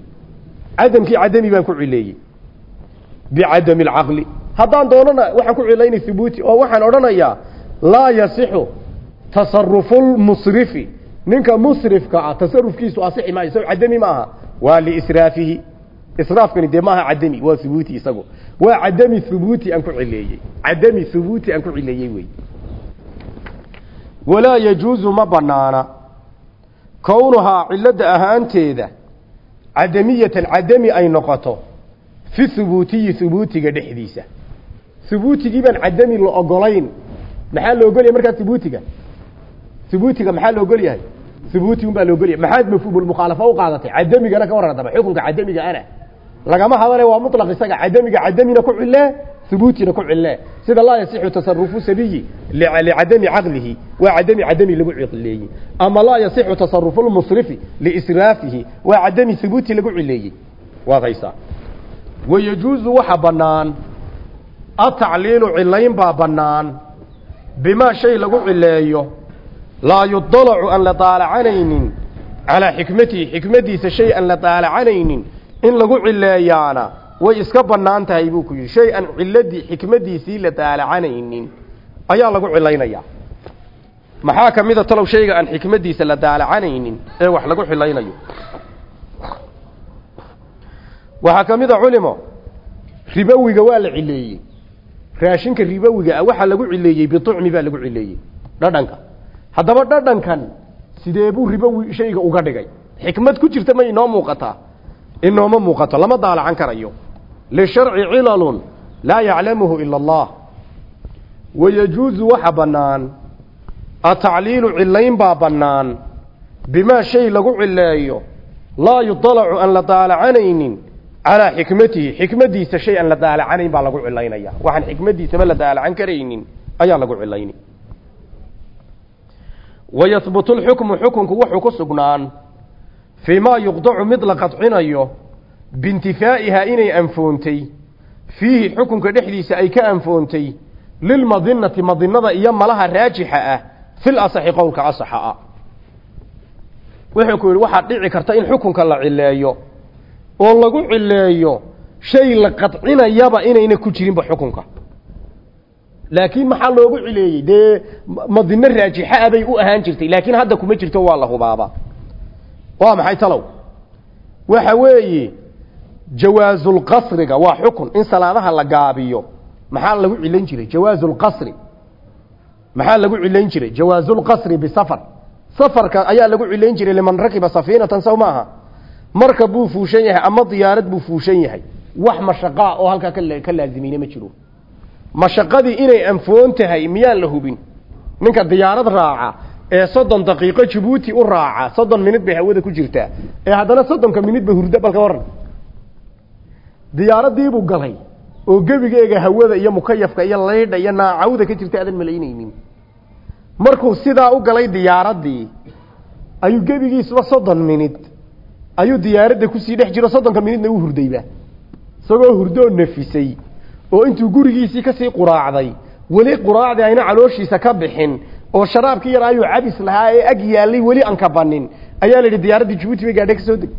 cadamkii cadami baan ku cileeyey bicadami alcaqli haddaan doonana waxaan ku cilaynay hubuuti oo waxaan odhanayaa laa yasixu tasarufulmusrifi ninka musrifka ah tasarufkiisu asixi maayo isago cadami ma aha. Waa liisraafihi israafkani dee maaha cadami waa hubuuti isagu. Waa cadami hubuuti aan ku cileeyey cadami hubuuti aan ku cileeyey wey walaa yajuuzu ma banaana kownuhaa cilada ahaanteeda cadamiyatan cadami ay noqoto fi hubuutiyi hubuutiga dhexdiisa. Hubuutigii baan cadami la ogolayn maxaa la ogolyahay markaa hubuutiga hubuutiga maxaa la ogol yahay hubuuti un baa la ogolyahay maxaad mafhuumulmukhaalafa u qaadatay? Cadamigana ka haddaba xukunka cadamiga ana lagama hadane waa mutlaq isaga cadamiga cadamina ku cilee hubuutina ku cilee sida laa yasixu tasarufu sabiyi licadami caqlihi waa cadami cadami lagu cileeyey ama laa yasixu tasarufu lmusrifi liisraafihi waa cadami hubuuti lagu cileeyey waad haysaa. Wayajuuzu waxa bannaan atacliilu cilayn baa bannaan bimaa shay lagu cileeyo laa yudalacu aan la daalacanaynin calaa xikmatihi xikmadiisa shay aan la daalacanaynin in lagu cileeyaana way iska bannaan tahay buu ku yidhi. Shay aan ciladii xikmadiisii la daalacanaynin ayaa lagu cilaynayaa maxaa ka mida talow shayga aan xikmadiisa la daalacanaynin ee wax lagu cilaynayo? Waxaa ka mid a culimo. Ribowiga waa la cileeyey. Raashinka ribowiga ah waxaa lagu cileeyey biucmi baa lagu cileeyey. Dhadhanka. Haddaba dhadhankan sidee buu ribowi shayga uga dhigay? Xikmad ku jirta ma inoo muuqataa inooma muuqato lama daalacan karayo. Lisharci cilalun laa yaclamuhu ila allah. Wayajuuzu waxa bannaan atacliilu cilayn baa bannaan. Bimaa shay lagu cileeyo laa yudalacu aan la daalacanaynin calaa xikmatihi. Xikmadiisa shay aan la daalacanayn baa lagu cilaynaya. Waxaan xikmadiisaba la daalacan karaynin ayaa lagu cilayni. Wayahbutu lxukmu xukunku wuxuu ku sugnaan fii maa yuqdacu mid la qadcinayo biintifaa'ihaa inay anfoontay fiihi xukunka dhexdiisa ay ka anfoontay lilmadinati madinada iyo malaha raajixa ah fil asaxi qowlka asaxa ah wuxuu ku yidhi waxaad dhici karta in xukunka la cileeyo oo lagu cileeyo shay la qadcinayaba inayna ku jirinba xukunka laakiin maxaa loogu cileeyey dee madino raajixa bay u ahaan jirtay laakiin hadda kuma jirto waa la hubaaba waa maxay talow? Waxa weeye jawaasulqasriga waa xukun in salaadaha la gaabiyo. Maxaa lagu cilayn jiray? Jawaasulqasri maxaa lagu cilayn jiray? Jawaasulqasri bisafar safarka ayaa lagu cilayn jiray liman rakiba safiinatan saw maaha. Marka buu fuushan yahay ama diyaarad buu fuushan yahay. Wax mashaqaa oo halkaa ka laazimayna ma jiro. Mashaqadii inay anfoon tahay miyaan la hubin? Ninka diyaarad raaca ee soddon daqiiqo jabuuti u raaca soddon minid bay hawada ku jirtaa. Ee haddana soddonka minid ba hurdo balka waran diyaaraddiibuu galay oo gebigeega hawada iyo mukayafka iyo laydha iyo naacawda ka jirta aadan malaynaynin. Markuu sidaa u galay diyaaraddii ayuu gebigiisuba soddon minid ayuu diyaaradda ku sii dhex jiro soddonka minidna u hurdayba isagoo hurdoo nafisay oo intuu gurigiisii ka sii quraacday weli quraacdii ayna calooshiisa ka bixin oo sharaabkii yar ayuu cabis lahaa ee ag yaallay weli aan ka banin ayaa la yidhi diyaaraddii jabuuti bay gaadhay ka soo deg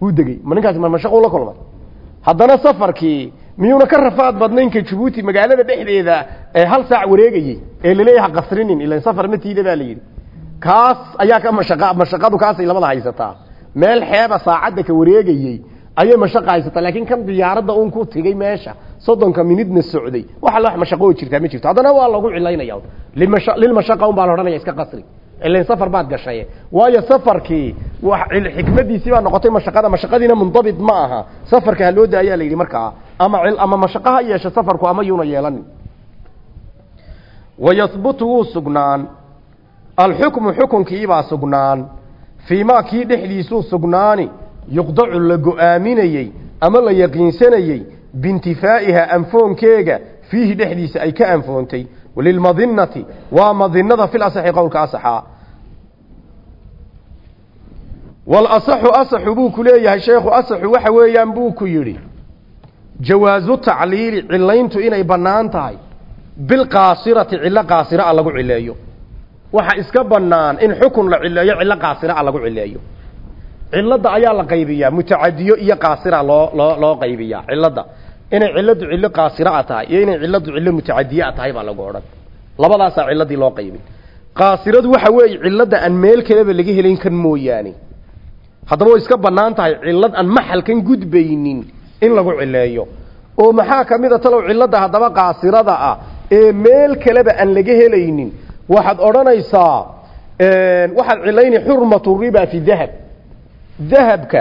wuu degey ma ninkaasi ma mashaquu la kulmay? Haddana safarkii miyuuna ka rafaad badnaynka jabuuti magaalada dhexdeeda ee hal saac wareegayey ee laleeyaha qasrinin ilan safar matiida baa la yidhi. Kaas ayaa ka mashaqa mashaqadu kaasay labada haysataa. Meel xeeba saacadda ka wareegayey ayay mashaqa haysata laakiin kan diyaaradda uun ku tegey meesha soddonka minidna socday. Waxa wax mashaqo jirtaa ma jirto. Haddana waa lagu cilaynaya lilmashaqa un baa la odhanaya iska qasri. Ilan safar baad gashay waayo safarkii xikmadiisii baa noqotay mashaqada mashaqadiina mundabit ma aha. Safarka ha loo daayaa la yidhi markaa ama ama mashaqo ha yeesha safarku ama yuuna yeelanin. Wayahbutu wuu sugnaan. Alxukmu xukunkiibaa sugnaan. Fii kii dhexdiisuu sugnaani. Yuqdacu la go'aaminayey ama la yaqiinsanayey biintifaa'iha anfoonkeega fiihi dhexdiisa ay ka anfoontay lilmadinati waa madinada fil asaxi qowlka asaxaa walasaxu asaxu buu ku leeyahay sheekhu asaxu waxa weeyaan buu ku yidhi jawaasu tacliili cilayntu inay bannaan tahay bilqaasirati cillo qaasira a lagu cileeyo waxa iska bannaan in xukun la cileeyo cillo qaasira a lagu cileeyo cilada ayaa la qaybiyaa mutacadiyo iyo qaasira loo loo loo qaybiyaa cilada inay ciladu cillo qaasira tahay iyo inay ciladu cillo mutacadiye tahay baa lagu odhan. Labadaasaa ciladii loo qaybin. Qaasiradu waxa weeye cilada aan meel kaleba laga helin kan mooyaane. Haddaba way iska bannaan tahay cilad aan maxalkan gudbaynin in lagu cileeyo oo maxaa ka mid a talow cilada haddaba qaasirada ah ee meel kaleba aan laga helaynin waxaad odhanaysaa waxaad cilayni xurmatu riba fi dahab. Dahabka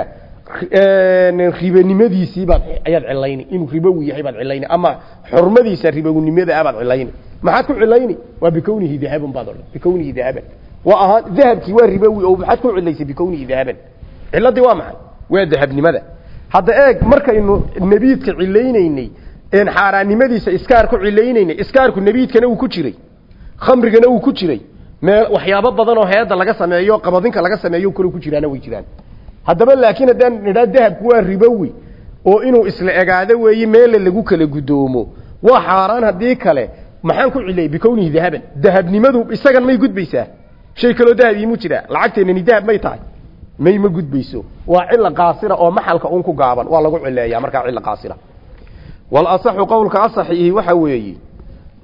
ribanimadiisii baad ayaad cilayni. Inuu ribowi yahay baad cilayni. Ama xurmadiisa ribownimada ah baad cilayni. Maxaad ku cilayni? Waa bikownihi dahaban baad odhan bikownihi dahaban waa ahaa dahabkii waa ribowi oo maxaad ku cilaysay bikownihi dahaban ciladii waa maxay? Waa dahabnimada. Hadda eeg markaynu nebiidka cilaynaynay een xaaraannimadiisa iskaar ku cilaynaynay iskaarku nebiidkana uu ku jiray. Khamrigana uu ku jiray. Meel waxyaabo badan oo heedda laga sameeyo qabadinka laga sameeyo kale ku jiraana way jiraan haddaba laakiin haddaan nidhaa dahabku waa ribowi oo inuu isla egaado weeye meelle lagu kala guddoomo waa xaaraan haddii kale maxaan ku cilayay bikownihi dahaban. Dahabnimadu isagan may gudbaysaa. Shay kaloo dahabii mu jiraa lacagteennani dahab may tahay. May ma gudbayso. Waa cila qaasira oo maxalka un ku gaaban. Waa lagu cileeyaa markaa cila qaasira. Wal asaxu qowlka asaxihi waxa weeye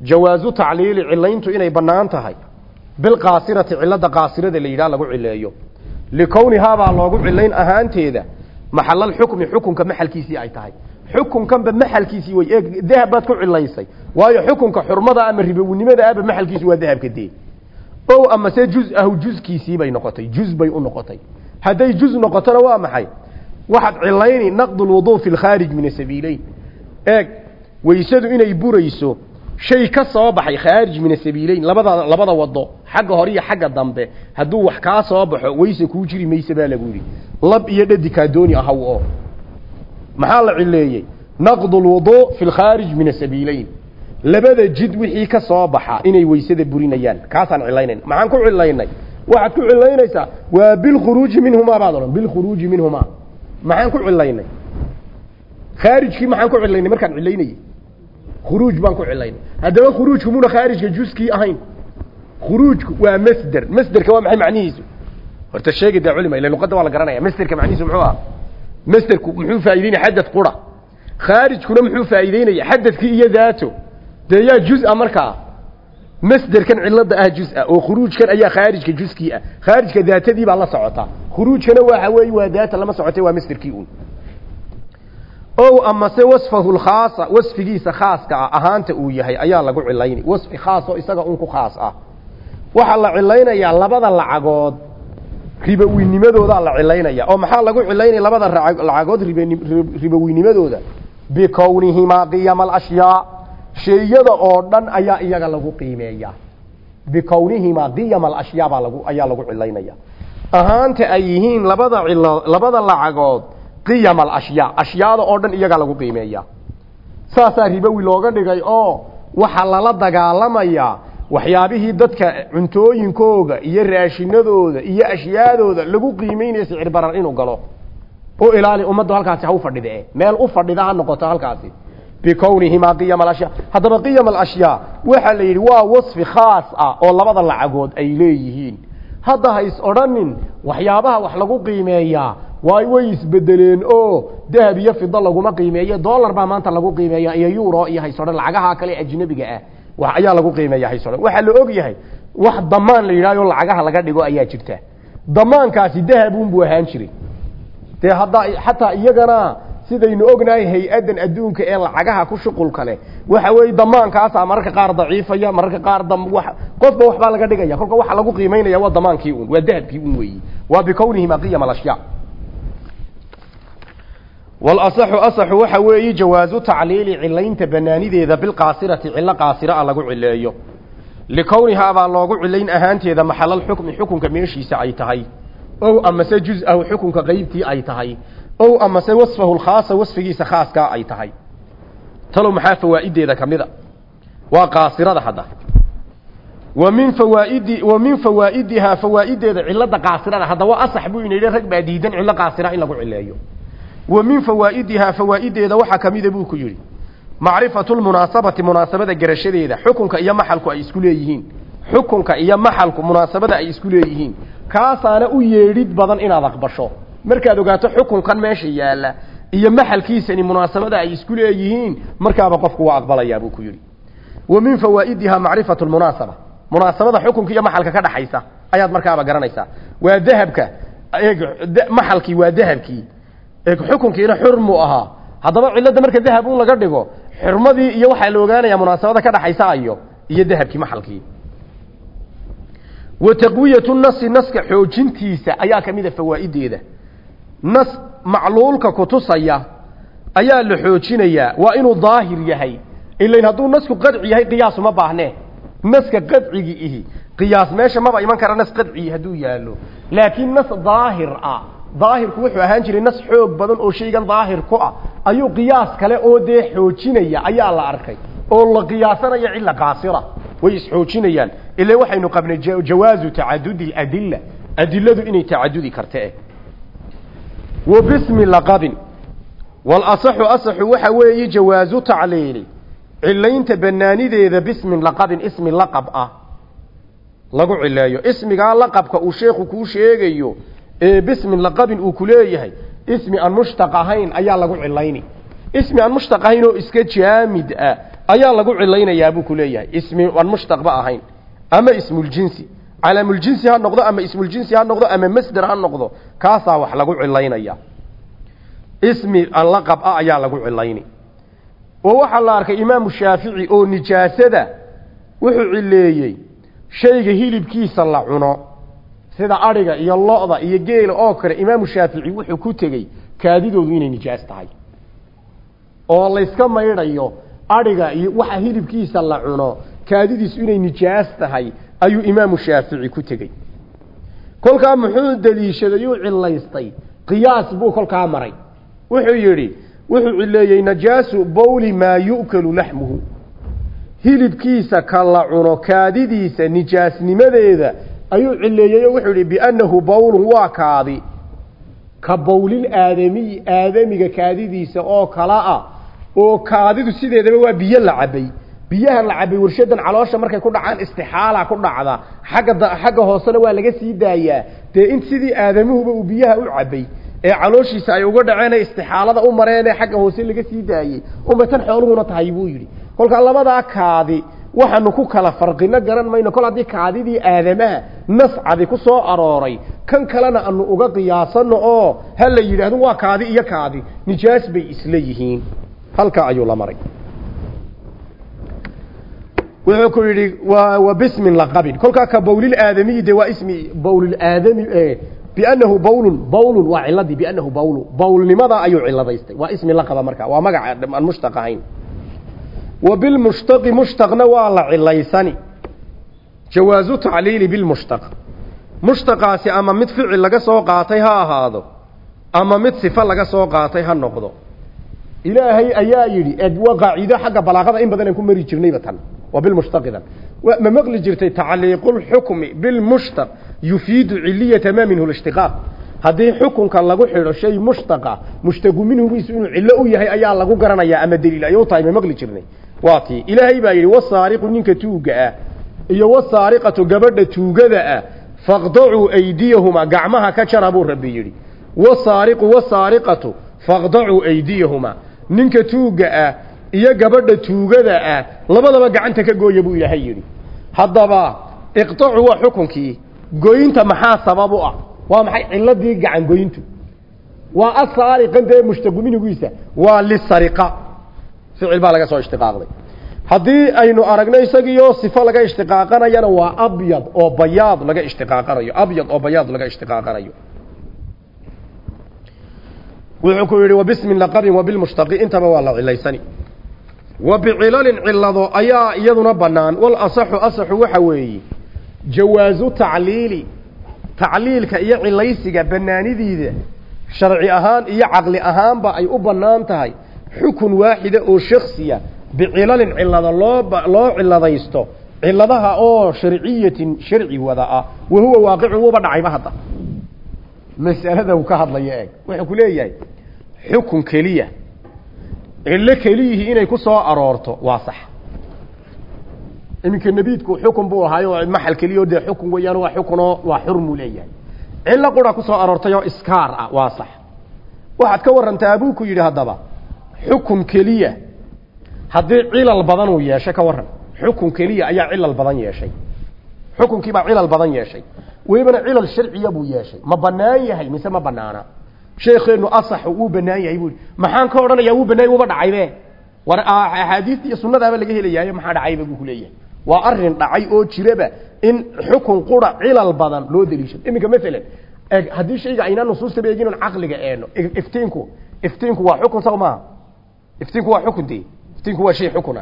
jawaasu tacliili cilayntu inay bannaan tahay. Bilqaasirati cilada qaasirada la yidhaha lagu cileeyo likownihaabaa loogu cilayn ahaanteeda maxalal xukmi xukunka maxalkiisii ay tahay xukunkanba maxalkiisii way eeg dahab baad ku cilaysay waayo xukunka xurmada ama ribowinimada aba waa dahabka dee o ama se juz ahu juzkiisii bay noqotay juz bay u noqotay hadday juz noqotona waa maxay waxaad cilayni naqdu lwuduu fi lkhaarij min asabiileyn eeg waysadu inay burayso shay ka soo baxay khaarij min asabiileyn labada labada wado xagga hore iyo xagga dambe hadduu wax kaa soo baxo wayse kuu jiri mayse baa lagu yidhi. Lab iyo dhadi kaadooni ahaw oo. Maxaa la cileeyey naqdu lwuduu fi lkhaarij min asabiileyn labada jid wixii ka soo baxa inay waysada burinayaan. Kaasaan cilaynayn maxaan ku cilaynay waxaad ku cilaynaysaa waa bilkhuruuji minhumaa baad odhan bilkhuruuji minhumaa. Maxaan ku cilaynay khaarijkii maxaan ku cilaynay markaan cilaynayey khuruuj baan ku cilaynay haddaba khuruujku muna khaarijka juskii ahayn khuruujku waa masder masderka waa maxay macnihiisu horta sheegi daa culima ila luqadda waa la garanaya masderka macnihiisu muxuu ah masderku muxuu faa'iideynaya xadad qura khaarijkuna muxuu faa'iideynaya xadadkii iyo daato dee yaa juz-a markaa masderkan cilada ah juz-a oo khuruujkan ayaa khaarijka juskii ah khaarijka daatadii baa la socotaa khuruujkana waxa weeye waa daata lama socotay waa masderkii un o amase wasfahu lkhaasa wasfigiisa khaaska ah ahaanta uu yahay ayaa lagu cilayni wasfi khaas oo isaga un ku khaas ah waxaa la cilaynayaa labada lacagood. Ribowinimadoodaa la cilaynaya. Oo maxaa lagu cilaynaya labada lacagood ribowinimadooda bikownihimaa qiyama alashyaa sheeyada oo dhan ayaa iyaga lagu qiimeeya. Bikownihimaa qiyama alashyaa baa lagu ayaa lagu cilaynaya. Ahaanta ay yihiin labada cilo labada lacagood qiyam alashyaa ashyaada oo dhan iyagaa lagu qiimeeya. Saasaa ribowi looga dhigay oo waxaa lala dagaalamayaa waxyaabihii dadka cuntooyinkooga iyo raashinadooda iyo ashyaadooda lagu qiimeynaya sicir barar inuu galo. Oo ilaali ummaddu halkaasi ha u fadhide meel u fadhida ha noqoto halkaasi. Bikownihimaa qiyam alashyaa haddaba qiyam alashyaa waxaa la yidhi waa wasfi khaas ah oo labada lacagood ay leeyihiin. Hadda ha is odhanin waxyaabaha wax lagu qiimeeyaa waay way isbedeleen oo dahab iyo fida laguma qiimeeye dollar baa maanta lagu qiimeeya iyo euro iyo haysodhan lacagaha kale ajnabiga ah wax ayaa lagu qiimeeya haysodhan waxaa la og yahay wax damaan la yidhahdo lacagaha laga dhigo ayaa jirta. Damaankaasi dahabun buu ahaan jiray. Dee haddaa xataa iyagana sidaynu ognahay hay'addan adduunka ee lacagaha ku shuqulka leh waxa weeye damaankaasaa mararka qaar daciifaya mararka qaar qofba waxbaa laga dhigaya. Kolka waxa lagu qiimaynaya waa damaankii un waa dahabkii un weeyi. Waa bikownihima qiyam alashyaa walasaxu asaxu waxa weeye jawaazu tacliili cilaynta banaanideeda bilqaasirati cilo qaasira a lagu cileeyo likownihaa baa loogu cilayn ahaanteeda maxalalxukmi xukunka meeshiisa ay tahay. Ow amase juz-ahu xukunka qeybtii ay tahay. Ow amase wasfahu lkhaasa wasfigiisa khaaskaa ay tahay. Talow maxaa fawaa'ideeda ka mida? Waa qaasirada hadda. Wa min fawaaidi wa min fawaa'idihaa fawaa'ideeda cilada qaasirada hadda waa asax buu ina yidhi rag baa diidan cilo qaasira in lagu cileeyo wa min fawaa'idihaa fawaa'ideeda waxaa ka mida buu ku yidhi. Macrifatu lmunaasabati munaasabada garashadeeda xukunka iyo maxalku ay isku leeyihiin. Xukunka iyo maxalku munaasabada ay isku leeyihiin. Kaasaana u yeedhid badan inaad aqbasho. Markaad ogaato xukunkan meesha yaalla iyo maxalkiisani munaasabada ay isku leeyihiin markaaba qofku waa aqbalayaa buu ku yidhi. Wa min fawaa'idihaa macrifatu lmunaasaba munaasabada xukunka iyo maxalka ka dhaxaysa ayaad markaaba garanaysaa. Waa dahabka maxalkii waa dahabkii xukunkiina xurmu ahaa haddaba cilada marka dahab un laga dhigo xurmadii iyo waxaa la ogaanaya munaasabada ka dhaxaysa ayo iyo dahabkii maxalkii. Wa taqwiyatu nasi naska xoojintiisa ayaa ka mid a fawaa'ideeda. Nas macluulka kutusaya ayaa la xoojinayaa waa inuu daahir yahay. Ilain hadduu nasku qadci yahay qiyaas uma baahnee naska qadcigi ihi qiyaas meesha maba iman kara nas qadcigi hadduu yaallo. Laakiin nas daahir ah daahirku wuxuu ahaan jiray nas xoog badan oo shaygan daahir ku ah. Ayuu qiyaas kale oo dee xoojinaya ayaa la arkay. Oo la qiyaasanaya cilla qaasira. Way isxoojinayaan ilaa waxaynu qabnay jawaazu tacadudi adilla. Adiladu inay tacadudi karta eh. Wa bismi laqabin. Walasaxu asaxu waxa weeye jawaazu tacliili. Cilaynta banaanideeda bismin laqabin ismi laqab ah. Lagu cileeyo ismigaa laqabka uu sheekhu kuu sheegayo. ee bismin laqabin uu ku leeyahay ismi aan mushtaq ahayn ayaa lagu cilayni. Ismi aan mushtaq ahayn oo iska jaamid ah ayaa lagu cilaynayaa buu ku leeyahay. Ismi aan mushtaqba ahayn ama ismuljinsi calaamuljinsi ha noqdo ama ismuljinsi ha noqdo ama masder ha noqdo kaasaa wax lagu cilaynaya. Ismi aan laqab ah ayaa lagu cilayni. Oo waxaa la arkay imaamu shaafici oo nijaasada wuxuu cileeyey shayga hilibkiisa la cuno sida adhiga iyo lo-da iyo geela oo kale imaamu shaafici wuxuu ku tegey kaadidoodu inay nijaas tahay. Oo layska maydhayo adhiga iyo waxa hilibkiisa la cuno kaadidiisu inay nijaas tahay ayuu imaamu shaafici ku tegey. Kolkaa muxuu deliishaday uu cilaystay qiyaas buu kolkaa maray. Wuxuu yidhi wuxuu cileeyey najaasu bowli maa yu'kalu laxmuhu. Hilibkiisa ka la cuno kaadidiisa nijaasnimadeeda ayuu cileeyey wuxuu yidhi biannahu bowlun waa kaadi. Ka bowlil aadamiy aadamiga kaadidiisa oo kala ah oo kaadidu sideedaba waa biyo la cabay biyahan la cabay warshadan caloosha markay ku dhacaan istixaala ku dhacda. Xagga xagga hoosena waa laga sii daayaa. Dee in sidii aadamuhuba uu biyaha u cabay ee calooshiisa ay uga dhaceen istixaalada u mareen ee xagga hoose laga sii daayey umatan xooluhuna tahay buu yidhi. Kolkaa labadaa kaadi waxaanu ku kala farqino garan mayno. Kol haddii kaadidii aadamaha nascadi ku soo arooray kan kalena anu uga qiyaasano oo ha la yidhaahdo waa kaadi iyo kaadi nijaas bay isla yihiin. Halkaa ayuu la maray. Wuxuu ku yidhi wa bismin laqabin. Kolkaa ka bowlilaadamiyi de waa ismi bowlilaadami biannahu bowlun bowlun waa ciladii biannahu bowlu bowlnimada ayuu ciladaystay waa ismi laqaba marka waa magaca aan mushtaq ahayn wa bilmushtaqi mushtaqna waa la cilaysani. Jawaazu tacliili bilmushtaq mushtaqaasi ama mid ficil laga soo qaatay ha ahaado ama mid sifo laga soo qaatay ha noqdo. Ilaahay ayaa yidhi waa qaaciido xagga balaaqada in badan aan ku mari jirnayba tan. Waa bilmushtaqidan ma maqli jirtay tacliiqulxukmi bilmushtaq yufiidu ciliyata maa minhu lishtiqaaq. Haddii xukunka lagu xidho shay mushtaqa mushtaqu minhugiisu inuu cillo u yahay ayaa lagu garanayaa ama daliil ayuu tahay ma waa tii ilaahay baa yidhi wasaariqu ninka tuuga ah iyo wasaariqatu gabadha tuugada ah faqdacuu aydiyahumaa gacmaha ka jara buu rabbi yidhi. Wasaariqu wasaariqatu faqdacuu aydiyahumaa ninka tuuga ah iyo gabadha tuugada ah labadaba gacanta ka gooya buu ilaahay yidhi. Haddaba iqtacu waa xukunkii. Goynta maxaa sabab u ah? Waa maxay ciladii gacan goyntu? Waa asaariqan dee mushtaqu minhugiisa waa lisariqa ficil baa laga soo ishtiqaaqday. Haddii aynu aragno isagiioo sifo laga ishtiqaaqanayana waa abyad oo bayaad laga ishtiqaaqanayo. Abyad oo bayaad laga ishtiqaaqanayo. Wuxuu ku yidhi wabismin laqabin wabilmushtaqi intaba waa la cilaysani. Wa bicilalin cilado ayaa iyaduna bannaan. Wal asaxu asaxu waxa weeye jawaazu tacliili. Tacliilka iyo cilaysiga bannaanidiida sharci ahaan iyo caqli ahaanba ay u bannaan tahay xukun waaxida oo shaksiya bicilalin cilada loo loo ciladaysto ciladaha oo sharciyatin sharci wada ah wa huwa waaqicun wuuba dhacayba hadda. Masalada uu ka hadlaya eeg. Wuxuu ku leeyahay xukun keliya cillo keliyihii inay ku soo aroorto waa sax. Iminka nebiidku xukun buu ahaayo maxal keliyo dee xukun weeyaan waa xukunoo waa xurmuu leeyahay. Cillo qura ku soo aroortay oo iskaar ah waa sax. Waxaad ka warantaa abuu ku yidhi haddaba xukun keliya. Haddii cilal badan uu yeeshay ka warran xukun keliya ayaa cilal badan yeeshay. Xukunkiibaa cilal badan yeeshay. Welibana cilal sharciya buu yeeshay. Ma banaan yahay mise ma banaana sheekeenu asaxu wuu banaan yahay buu maxaan ka odhanayaa wuu banaan wuba dhacaybe war axaadiista iyo sunnadaaba laga helayaayo maxaa dhacayba buu kuleeyahay waa arrin dhacay oo jiraba in xukun qura cilal badan loo daliishado iminka maalan haddii shayga aynaa nusuustaba eegin caqliga eeno iftiinku iftiinku waa xukun saw iftiinku waa xukun dee. Iftiinku waa shay xukuna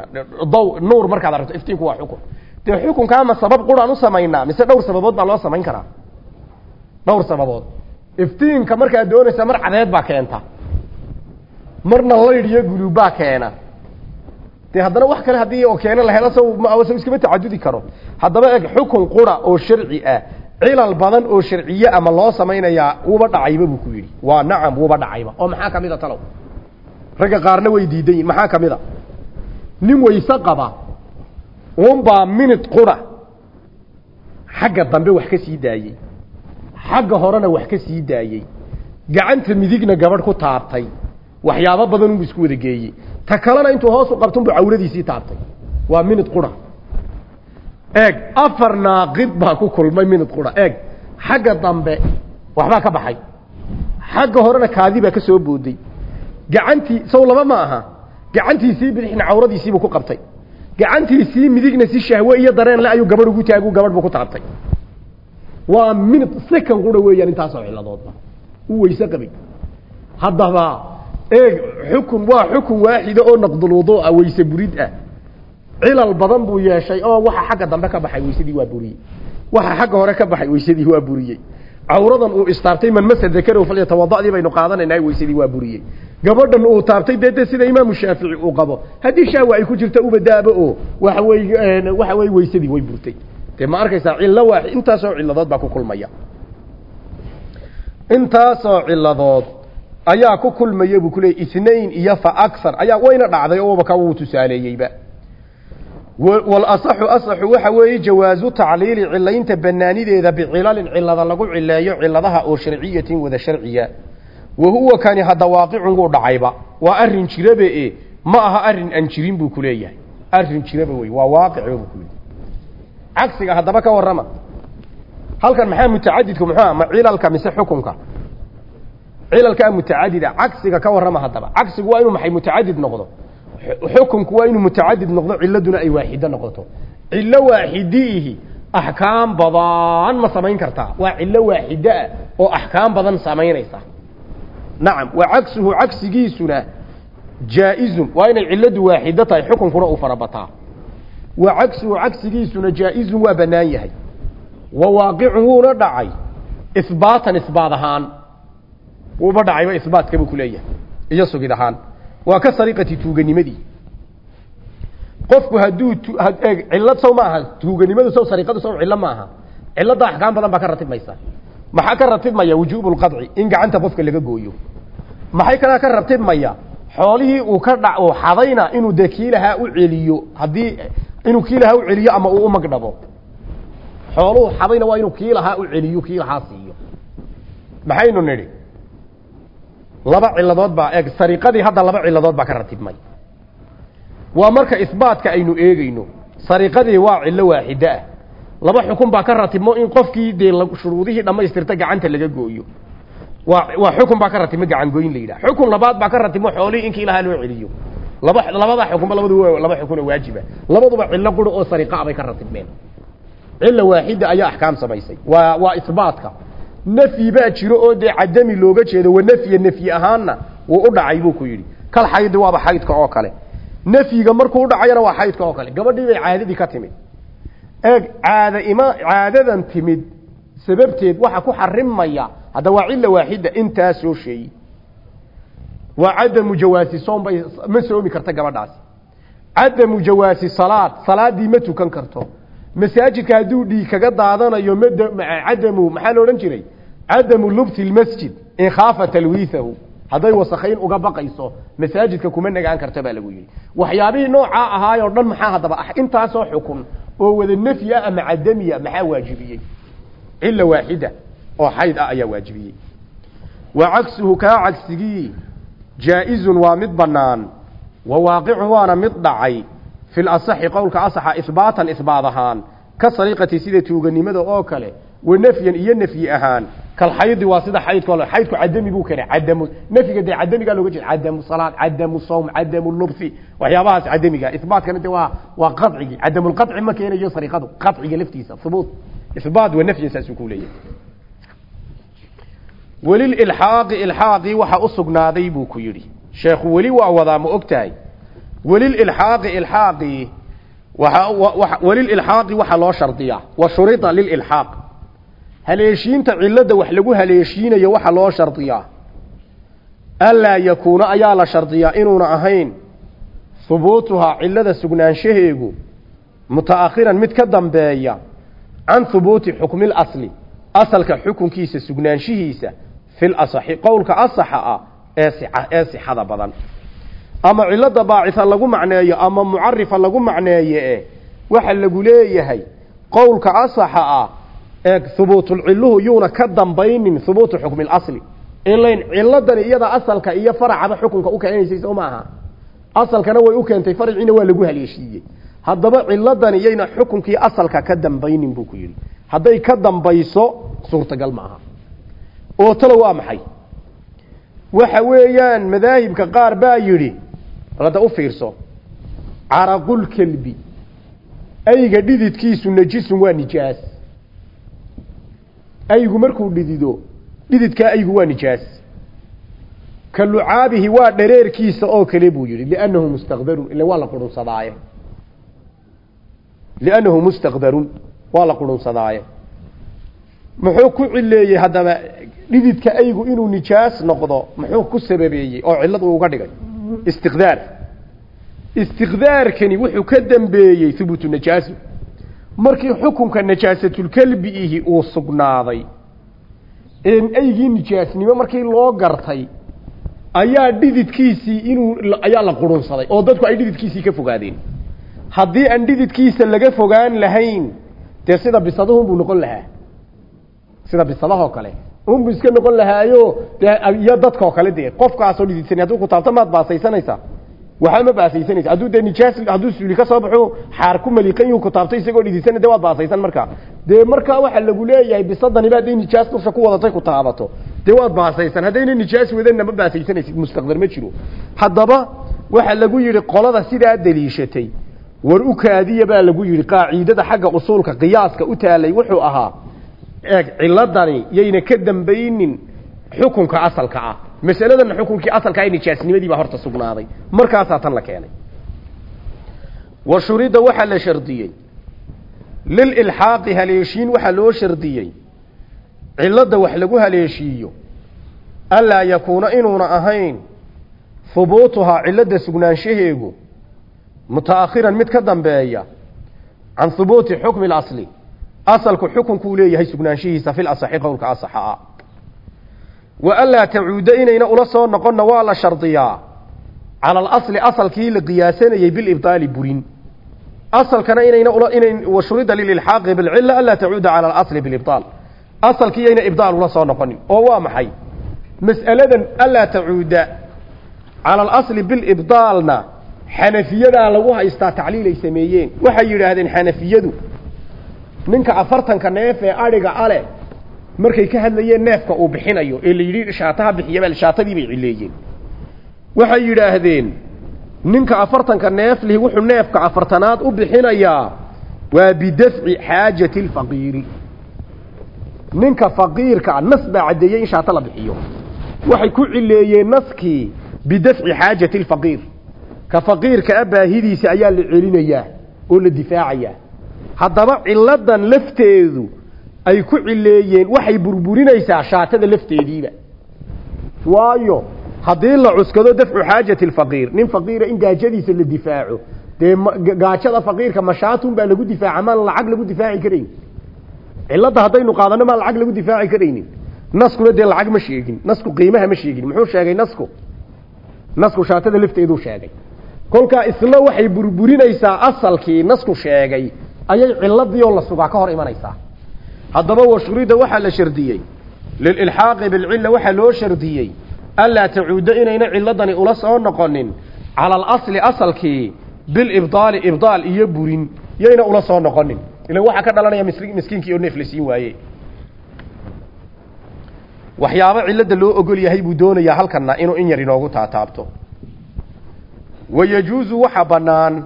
daw nuur markaad aragto iftiinku waa xukun. Dee xukunkaama sabab quraan u samaynaa mise dhowr sababood baa loo samayn karaa? Dhowr sababood. Iftiinka markaad doonaysa mar cadeed baa keenta. Marna laydh iyo guluubbaa keena. Dee haddana wax kale haddii oo keena la helo saw iskama tacadudi karo. Haddaba eg xukun qura oo sharci ah cilal badan oo sharciye ama loo samaynayaa wuuba dhacayba buu ku yidhi. Waa nacam wuuba dhacayba. Oo maxaa ka mid a talow ragga qaarna way diidan yihiin maxaa ka mid a? Nin wayse qaba unbaa minid qura. Xagga dambe wax ka sii daayey. Xagga horena wax ka sii daayey. Gacanta midigna gabadh ku taabtay. Waxyaabo badan unbu isku wada geeyey ta kalena intuu hoos u qabto unbu cawladiisii taabtay. Waa minid qura. Eeg afar naaqid baa ku kulmay minid qura. Eeg xagga dambe waxbaa ka baxay. Xagga horena kaadi baa ka soo booday gacantii sow laba ma aha. Gacantiisii bidixna cawradiisiibuu ku qabtay. Gacantiisii midigna si shahwe iyo dareen le ayuu gabadh ugu taagu gabadh buu ku taabtay. Waa minid second qura weeyaan intaasoo ciladoodba. U weyse qabay haddaba eeg xukun waa xukun waaxida oo naqdulwuduu'a weyse burid ah. Cilal badan buu yeeshay oo waxa xagga dambe ka baxay weysadii waa buriyey. Waxa xagga hore ka baxay weysadii waa buriyey cawradan uu istaabtay man masa dakarow falyatawada'dii baynu qaadanaynaa weysadii waa buriyey. Gabadhan uu taabtay dee de sida imaamu shaafici uu qabo. Haddii shahwa ay ku jirta ubadaaba oo waxa wey waxa wey weysadii way burtay. Dee ma arkaysaa cillo waaxi intaasoo ciladood baa ku kulmaya. Intaasoo ciladood ayaa ku kulmaya buu kuleeyay isnain iyo fa aksar ayaa wayna dhacday ooba ka wuu tusaaleeyeyba walasaxu asaxu waxa weeye jawaazu tacliili cilaynta banaanideeda bicilalin cilada lagu cileeyo ciladaha oo sharciyatin wada sharciya. Wa huwa kani hadda waaqicun wuu dhacayba. Waa arrin jiraba e ma aha arrin aan jirin buu kuleeyahay arrin jiraba wey waa waaqicba buu kuleeyahay cagsiga haddaba ka warrama. Halkan maxaa mutacadidku muxuu ah ma cilalka mise xukunka? Cilalkaa mutacadida cagsiga ka warrama haddaba. Cagsigu waa inuu maxay mutacadid noqdo xukunku waa inuu mutacadid noqdo ciladuna ay waaxido noqoto. Cilo waaxidiihi axkaam badan ma samayn kartaa. Waa cilo waaxidaa oo axkaam badan samaynaysa. Nacam wa cagsuhu cagsigiisuna jaa-izun. Waa inay ciladu waaxido tahay xukunkuna uu farabataa wa cagsuhu cagsigiisuna jaa-izun waa bannaan yahay. Wa waaqicun wuuna dhacay. Ihbaatan ihbaat ahaan. Wuuba dhacayba ihbaatka buu kuleeyahay iyo sugid ahaan waa ka sariqati tuuganimadii qofku hadduu cillad sow ma tuuganimadu sow sariqadu sow cillo ma aha axkaam badan baa ka ratibmaysa. Maxaa ka ratibmaya wujuubu lqadci in gacanta qofka laga gooyo? Maxay kalaa ka ratibmaya? Xoolihii uu ka dha uu xadayna inuu dee kiilahaa u celiyo haddii inuu kiilahaa u celiyo ama uu umagdhabo xooluhu xadayna waa inuu kiilahaa u celiyo kiilahaa siiyo. Maxaynu nidhi laba ciladood baa eeg sariqadii hadda laba ciladood baa ka ratibmay. Waa marka isbaatka aynu eegeyno sariqadii waa cillo waaxida ah. Laba xukun baa ka ratibmo in qofkii dee shuruudihii dhammaystirta gacanta laga gooyo. Waa waa xukun baa ka ratimo gacangoyn la yidhaha xukun labaad baa ka ratimo xoolihii inkii ilahaa loo celiyo. Laba labadaa xukunba labadu laba xukun oo waajiba labaduba cillo qura oo sariqa bay ka ratibmeen. Cilla waaxida ayaa axkaam samaysay. Waa waa isbaatka nafyi baa jiro oo dee cadami looga jeedo wa nafya nafyi ahaanna wuu u dhacay buu ku yidhi. Kal xaydi waaba xaydka oo kale. Nafyiga markuu u dhacayana waa xaydka oo kale. Gabadhii bay caadadii ka timid. Eeg caada ima caadadan timid sababteed waxa ku xarimaya hadda waa cilla waaxida intaa soo sheeyi waa cadamu jawaasi soom bay ma soomi karta gabadhaasi cadamu jawaasi salaad salaadii ma tukan karto masaajidka hadduu dhiig kaga daadanayo md cadamu maxaa la odhan jiray? Cadamu lubti lmasjid in khaafa hadday wasakayn uga baqayso masaajidka kuma nagaan karta baa lagu yidhi. Waxyaabihii noocaa ahaayoo dhan maxaa haddaba ah? Intaasoo xukun oo wada nafyi ama cadamiya maxaa waajibiyey? Cilla waaxida oo xayd ah ayaa waajibiyey. Wa cagsuhu kaa cagsigii jaa-izun waa mid bannaan wa waaqicun waana mid dhacay fi lasaxi qowlka asaxa ihbaatan ihbaad ahaan ka sariiqati sida tuuganimada oo kale wa nafyan iyo nafyi ahaan kalxaydi waa sida xaydko xaydku cadami buu keenay cadamu nafyiga dee cadamigaa looga jeeda cadamu salaad cadamu sawm cadamu lubsi waxyaabahaas cadamiga ihbaatkana de waa waa qadcigii cadamulqaci ma keenayo sariiqadu qadciga laftiisa hubuut ihbaat wa nafyin saasuu ku leeyahay welililxaaqi ilxaaqii waxa ilxaaqii waa welililxaaqi waxaa loo shardiyaa. Wa shurida lililxaaq haleeshiinta cilada wax lagu haleeshiinayo waxa loo shardiyaa. Anlaa yakuuna ayaa la shardiyaa inuuna ahayn hubuutuhaa cilada sugnaanshaheegu muta'akhiran mid ka dambeeya can hubuuti xukmil asli asalka xukunkiisa sugnaanshihiisa fil asaxi qowlka asaxa ah ee sixada badan ama cilada baacisa lagu macneeyo ama mucarifa lagu macneeye waxa lagu leeyahay qowlka asaxa ah ee hubuutulciluhu yuuna ka dambaynin hubuutu xukmi lasli ilayn ciladani iyada asalka iyo faracaba xukunka u keenaysay soo maaha asalkana way u keentay farciina waa lagu haleeshiiyey haddaba ciladani yayna xukunkii asalka ka dambaynin buu ku yidhi. Hadday ka dambayso suurtagal maaha oo talo waa maxay? Waxa weeyaan madaahibka qaar baa yidhi hadda u fiirso caraqulkelbi ayga dhididkiisu najisun waa nijaas. Aygu markuu dhidido dhididkaa aygu waa nijaas. Ka lucaabihi waa dhareerkiisa oo kale buu yidhi liannahu mustaqdarun ila waa la qurunsadaaye. Liannahu mustaqdarun waa la qurunsadaaye. Muxuu ku cileeyey haddaba dhididka aygu inuu nijaas noqdo muxuu ku sababeeyey oo cillad uu uga dhigay istiqdaar. Istiqdaarkani wuxuu ka dambeeyey hubuutu najaasu markii xukunka najaasatulkelbi ihi uu sugnaaday aygii nijaasnimo markii loo gartay ayaa dhididkiisii inuu ayaa la qurunsaday oo dadku ay dhididkiisii ka fogaadeen. Haddii aan dhididkiisa laga fogaan lahayn dee sida bisaduhunbuu noqon lahaa. Sida bisadahoo kale unbu iska noqon lahaayo dee iyo dadkao kale dee qofkaasoo dhididsan hadduu ku taabto maad baasaysanaysaa. Waxba ma baasaysanaysa. Hadduu dee nijaas hadduu suuli ka soo baxo xaar ku maliqan yuu ku taabto isagoo dhididsan dee waad baasaysan markaa. Dee markaa waxaa lagu leeyahay bisadaniba hadday nijaas dusha ku wadatay ku taabato. Dee waad baasaysan haddayna nijaas wadanna ma baasaysanaysid mustaqdar ma jiro. Haddaba waxaa lagu yidhi qolada sidaa daliishatay war u kaadiya baa lagu yidhi qaaciidada xagga usuulka qiyaaska u taalay wuxuu ahaa eeg ciladani yayna ka dambaynin xukunka asalka ah. Masaladanna xukunkii asalka ah nijaasnimadii baa horta sugnaaday. Markaasaa tan la keenay. Wa shurida waxaa la shardiyey. Lililxaaqi haleeshiin waxaa loo shardiyey. Cilada wax lagu haleeshiiyo. Anlaa yakuuna inuuna ahayn. Hubuutuhaa cilada sugnaanshaheegu. Mutaakhiran mid ka dambeeya. Can hubuuti xukmi اlasli asalku xukunkuu leeyahay sugnaanshihiisa fi lasaxi qowlka asaxa. Wa anlaa tacuuda inayna ula soo noqonna waa la shardiyaa. Cala alasli asalkii la qiyaasanayey bilibdaali burin. Asalkana inayna ula inay washurida lililxaaqi bilcila anlaa tacuuda cala alasli bilibdaal asalkii yayna ibdaal ula soo noqonin oo waa maxay? Mas'aladan anlaa tacuuda cala alasli bilibdaalna xanafiyadaa lagu haystaa tacliilay sameeyeen. Waxay yidhaahdeen xanafiyadu ninka afartanka neef ee adhiga ale markay ka hadlayeen neefka uu bixinayo ee la yidhi shaataha bixiyaba shaatadii bay cileeyeen waxay yidhaahdeen ninka afartanka neef lihi wuxuu neefka afartanaad u bixinayaa waa bidafci xaajati alfaqiiri. Ninka faqiirka nas baa caddeeyey in shaato la bixiyo. Waxay ku cileeyeen naskii bidafci xaajati alfaqiir. Ka faqiirka a baahidiisa ayaa la celinayaa oo la difaacayaa haddaba ciladan lafteedu ay ku cileeyeen waxay burburinaysaa shaatada lafteediiba. Waayo haddii la cuskado dafcu xaajati alfaqiir nin faqiira in gaajadiisa la difaaco dee gaajada faqiirka mashaatun baa lagu difaaca maan lacag lagu difaaci karayn cilladda haddaynu qaadano maan lacag lagu difaaci karaynin. Naskuna dee lacag ma sheegin nasku qiimaha ma sheegin muxuu sheegay nasku? Nasku shaatada lafteeduu sheegay. Kolkaa isla waxay burburinaysaa asalkii nasku sheegay ayay ciladii oo la sugaa ka hor imanaysaa. Haddaba washurida waxaa la shardiyey. Lililxaaqi bilcilla waxaa loo shardiyey. Anlaa tacuudo inayna ciladani ula soo noqonin. Cala alasli asalkii bilibdaali ibdaal iyo burin yayna ula soo noqonin. Ilan waxaa ka dhalanaya miskiinkii oo neef waaye. Waxyaabo cilada loo ogol yahay buu doonayaa halkana inuu in yar inoogu taataabto. Wayajuusu waxa bannaan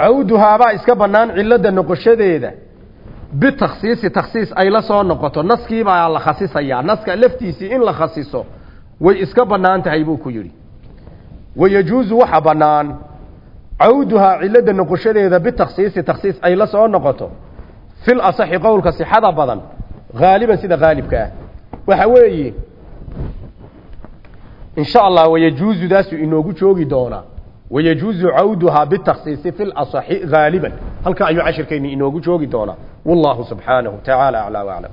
cawduhaabaa iska bannaan cilada noqoshadeeda. Bitakhsiisi takhsiis ay la soo noqoto. Naskiibaa la khasisayaa. Naska laftiisii in la khasiso way iska bannaan tahay buu ku yidhi. Wayajuusu waxa bannaan cawduhaa cilada noqoshadeeda bitakhsiisi takhsiis ay la soo noqoto. Fil asaxi qowlka sixada badan haaliban sida haalibka ah. Waxa weeye in sha allah wayajuuzudaasu inoogu joogi doonaa wayajuuzu cawduhaa bitakhsiisi fi lasaxi haaliban halkaa ayuu cashirkayni inoogu joogi doonaa wallahu subxaanahu tacaala aclaa waclam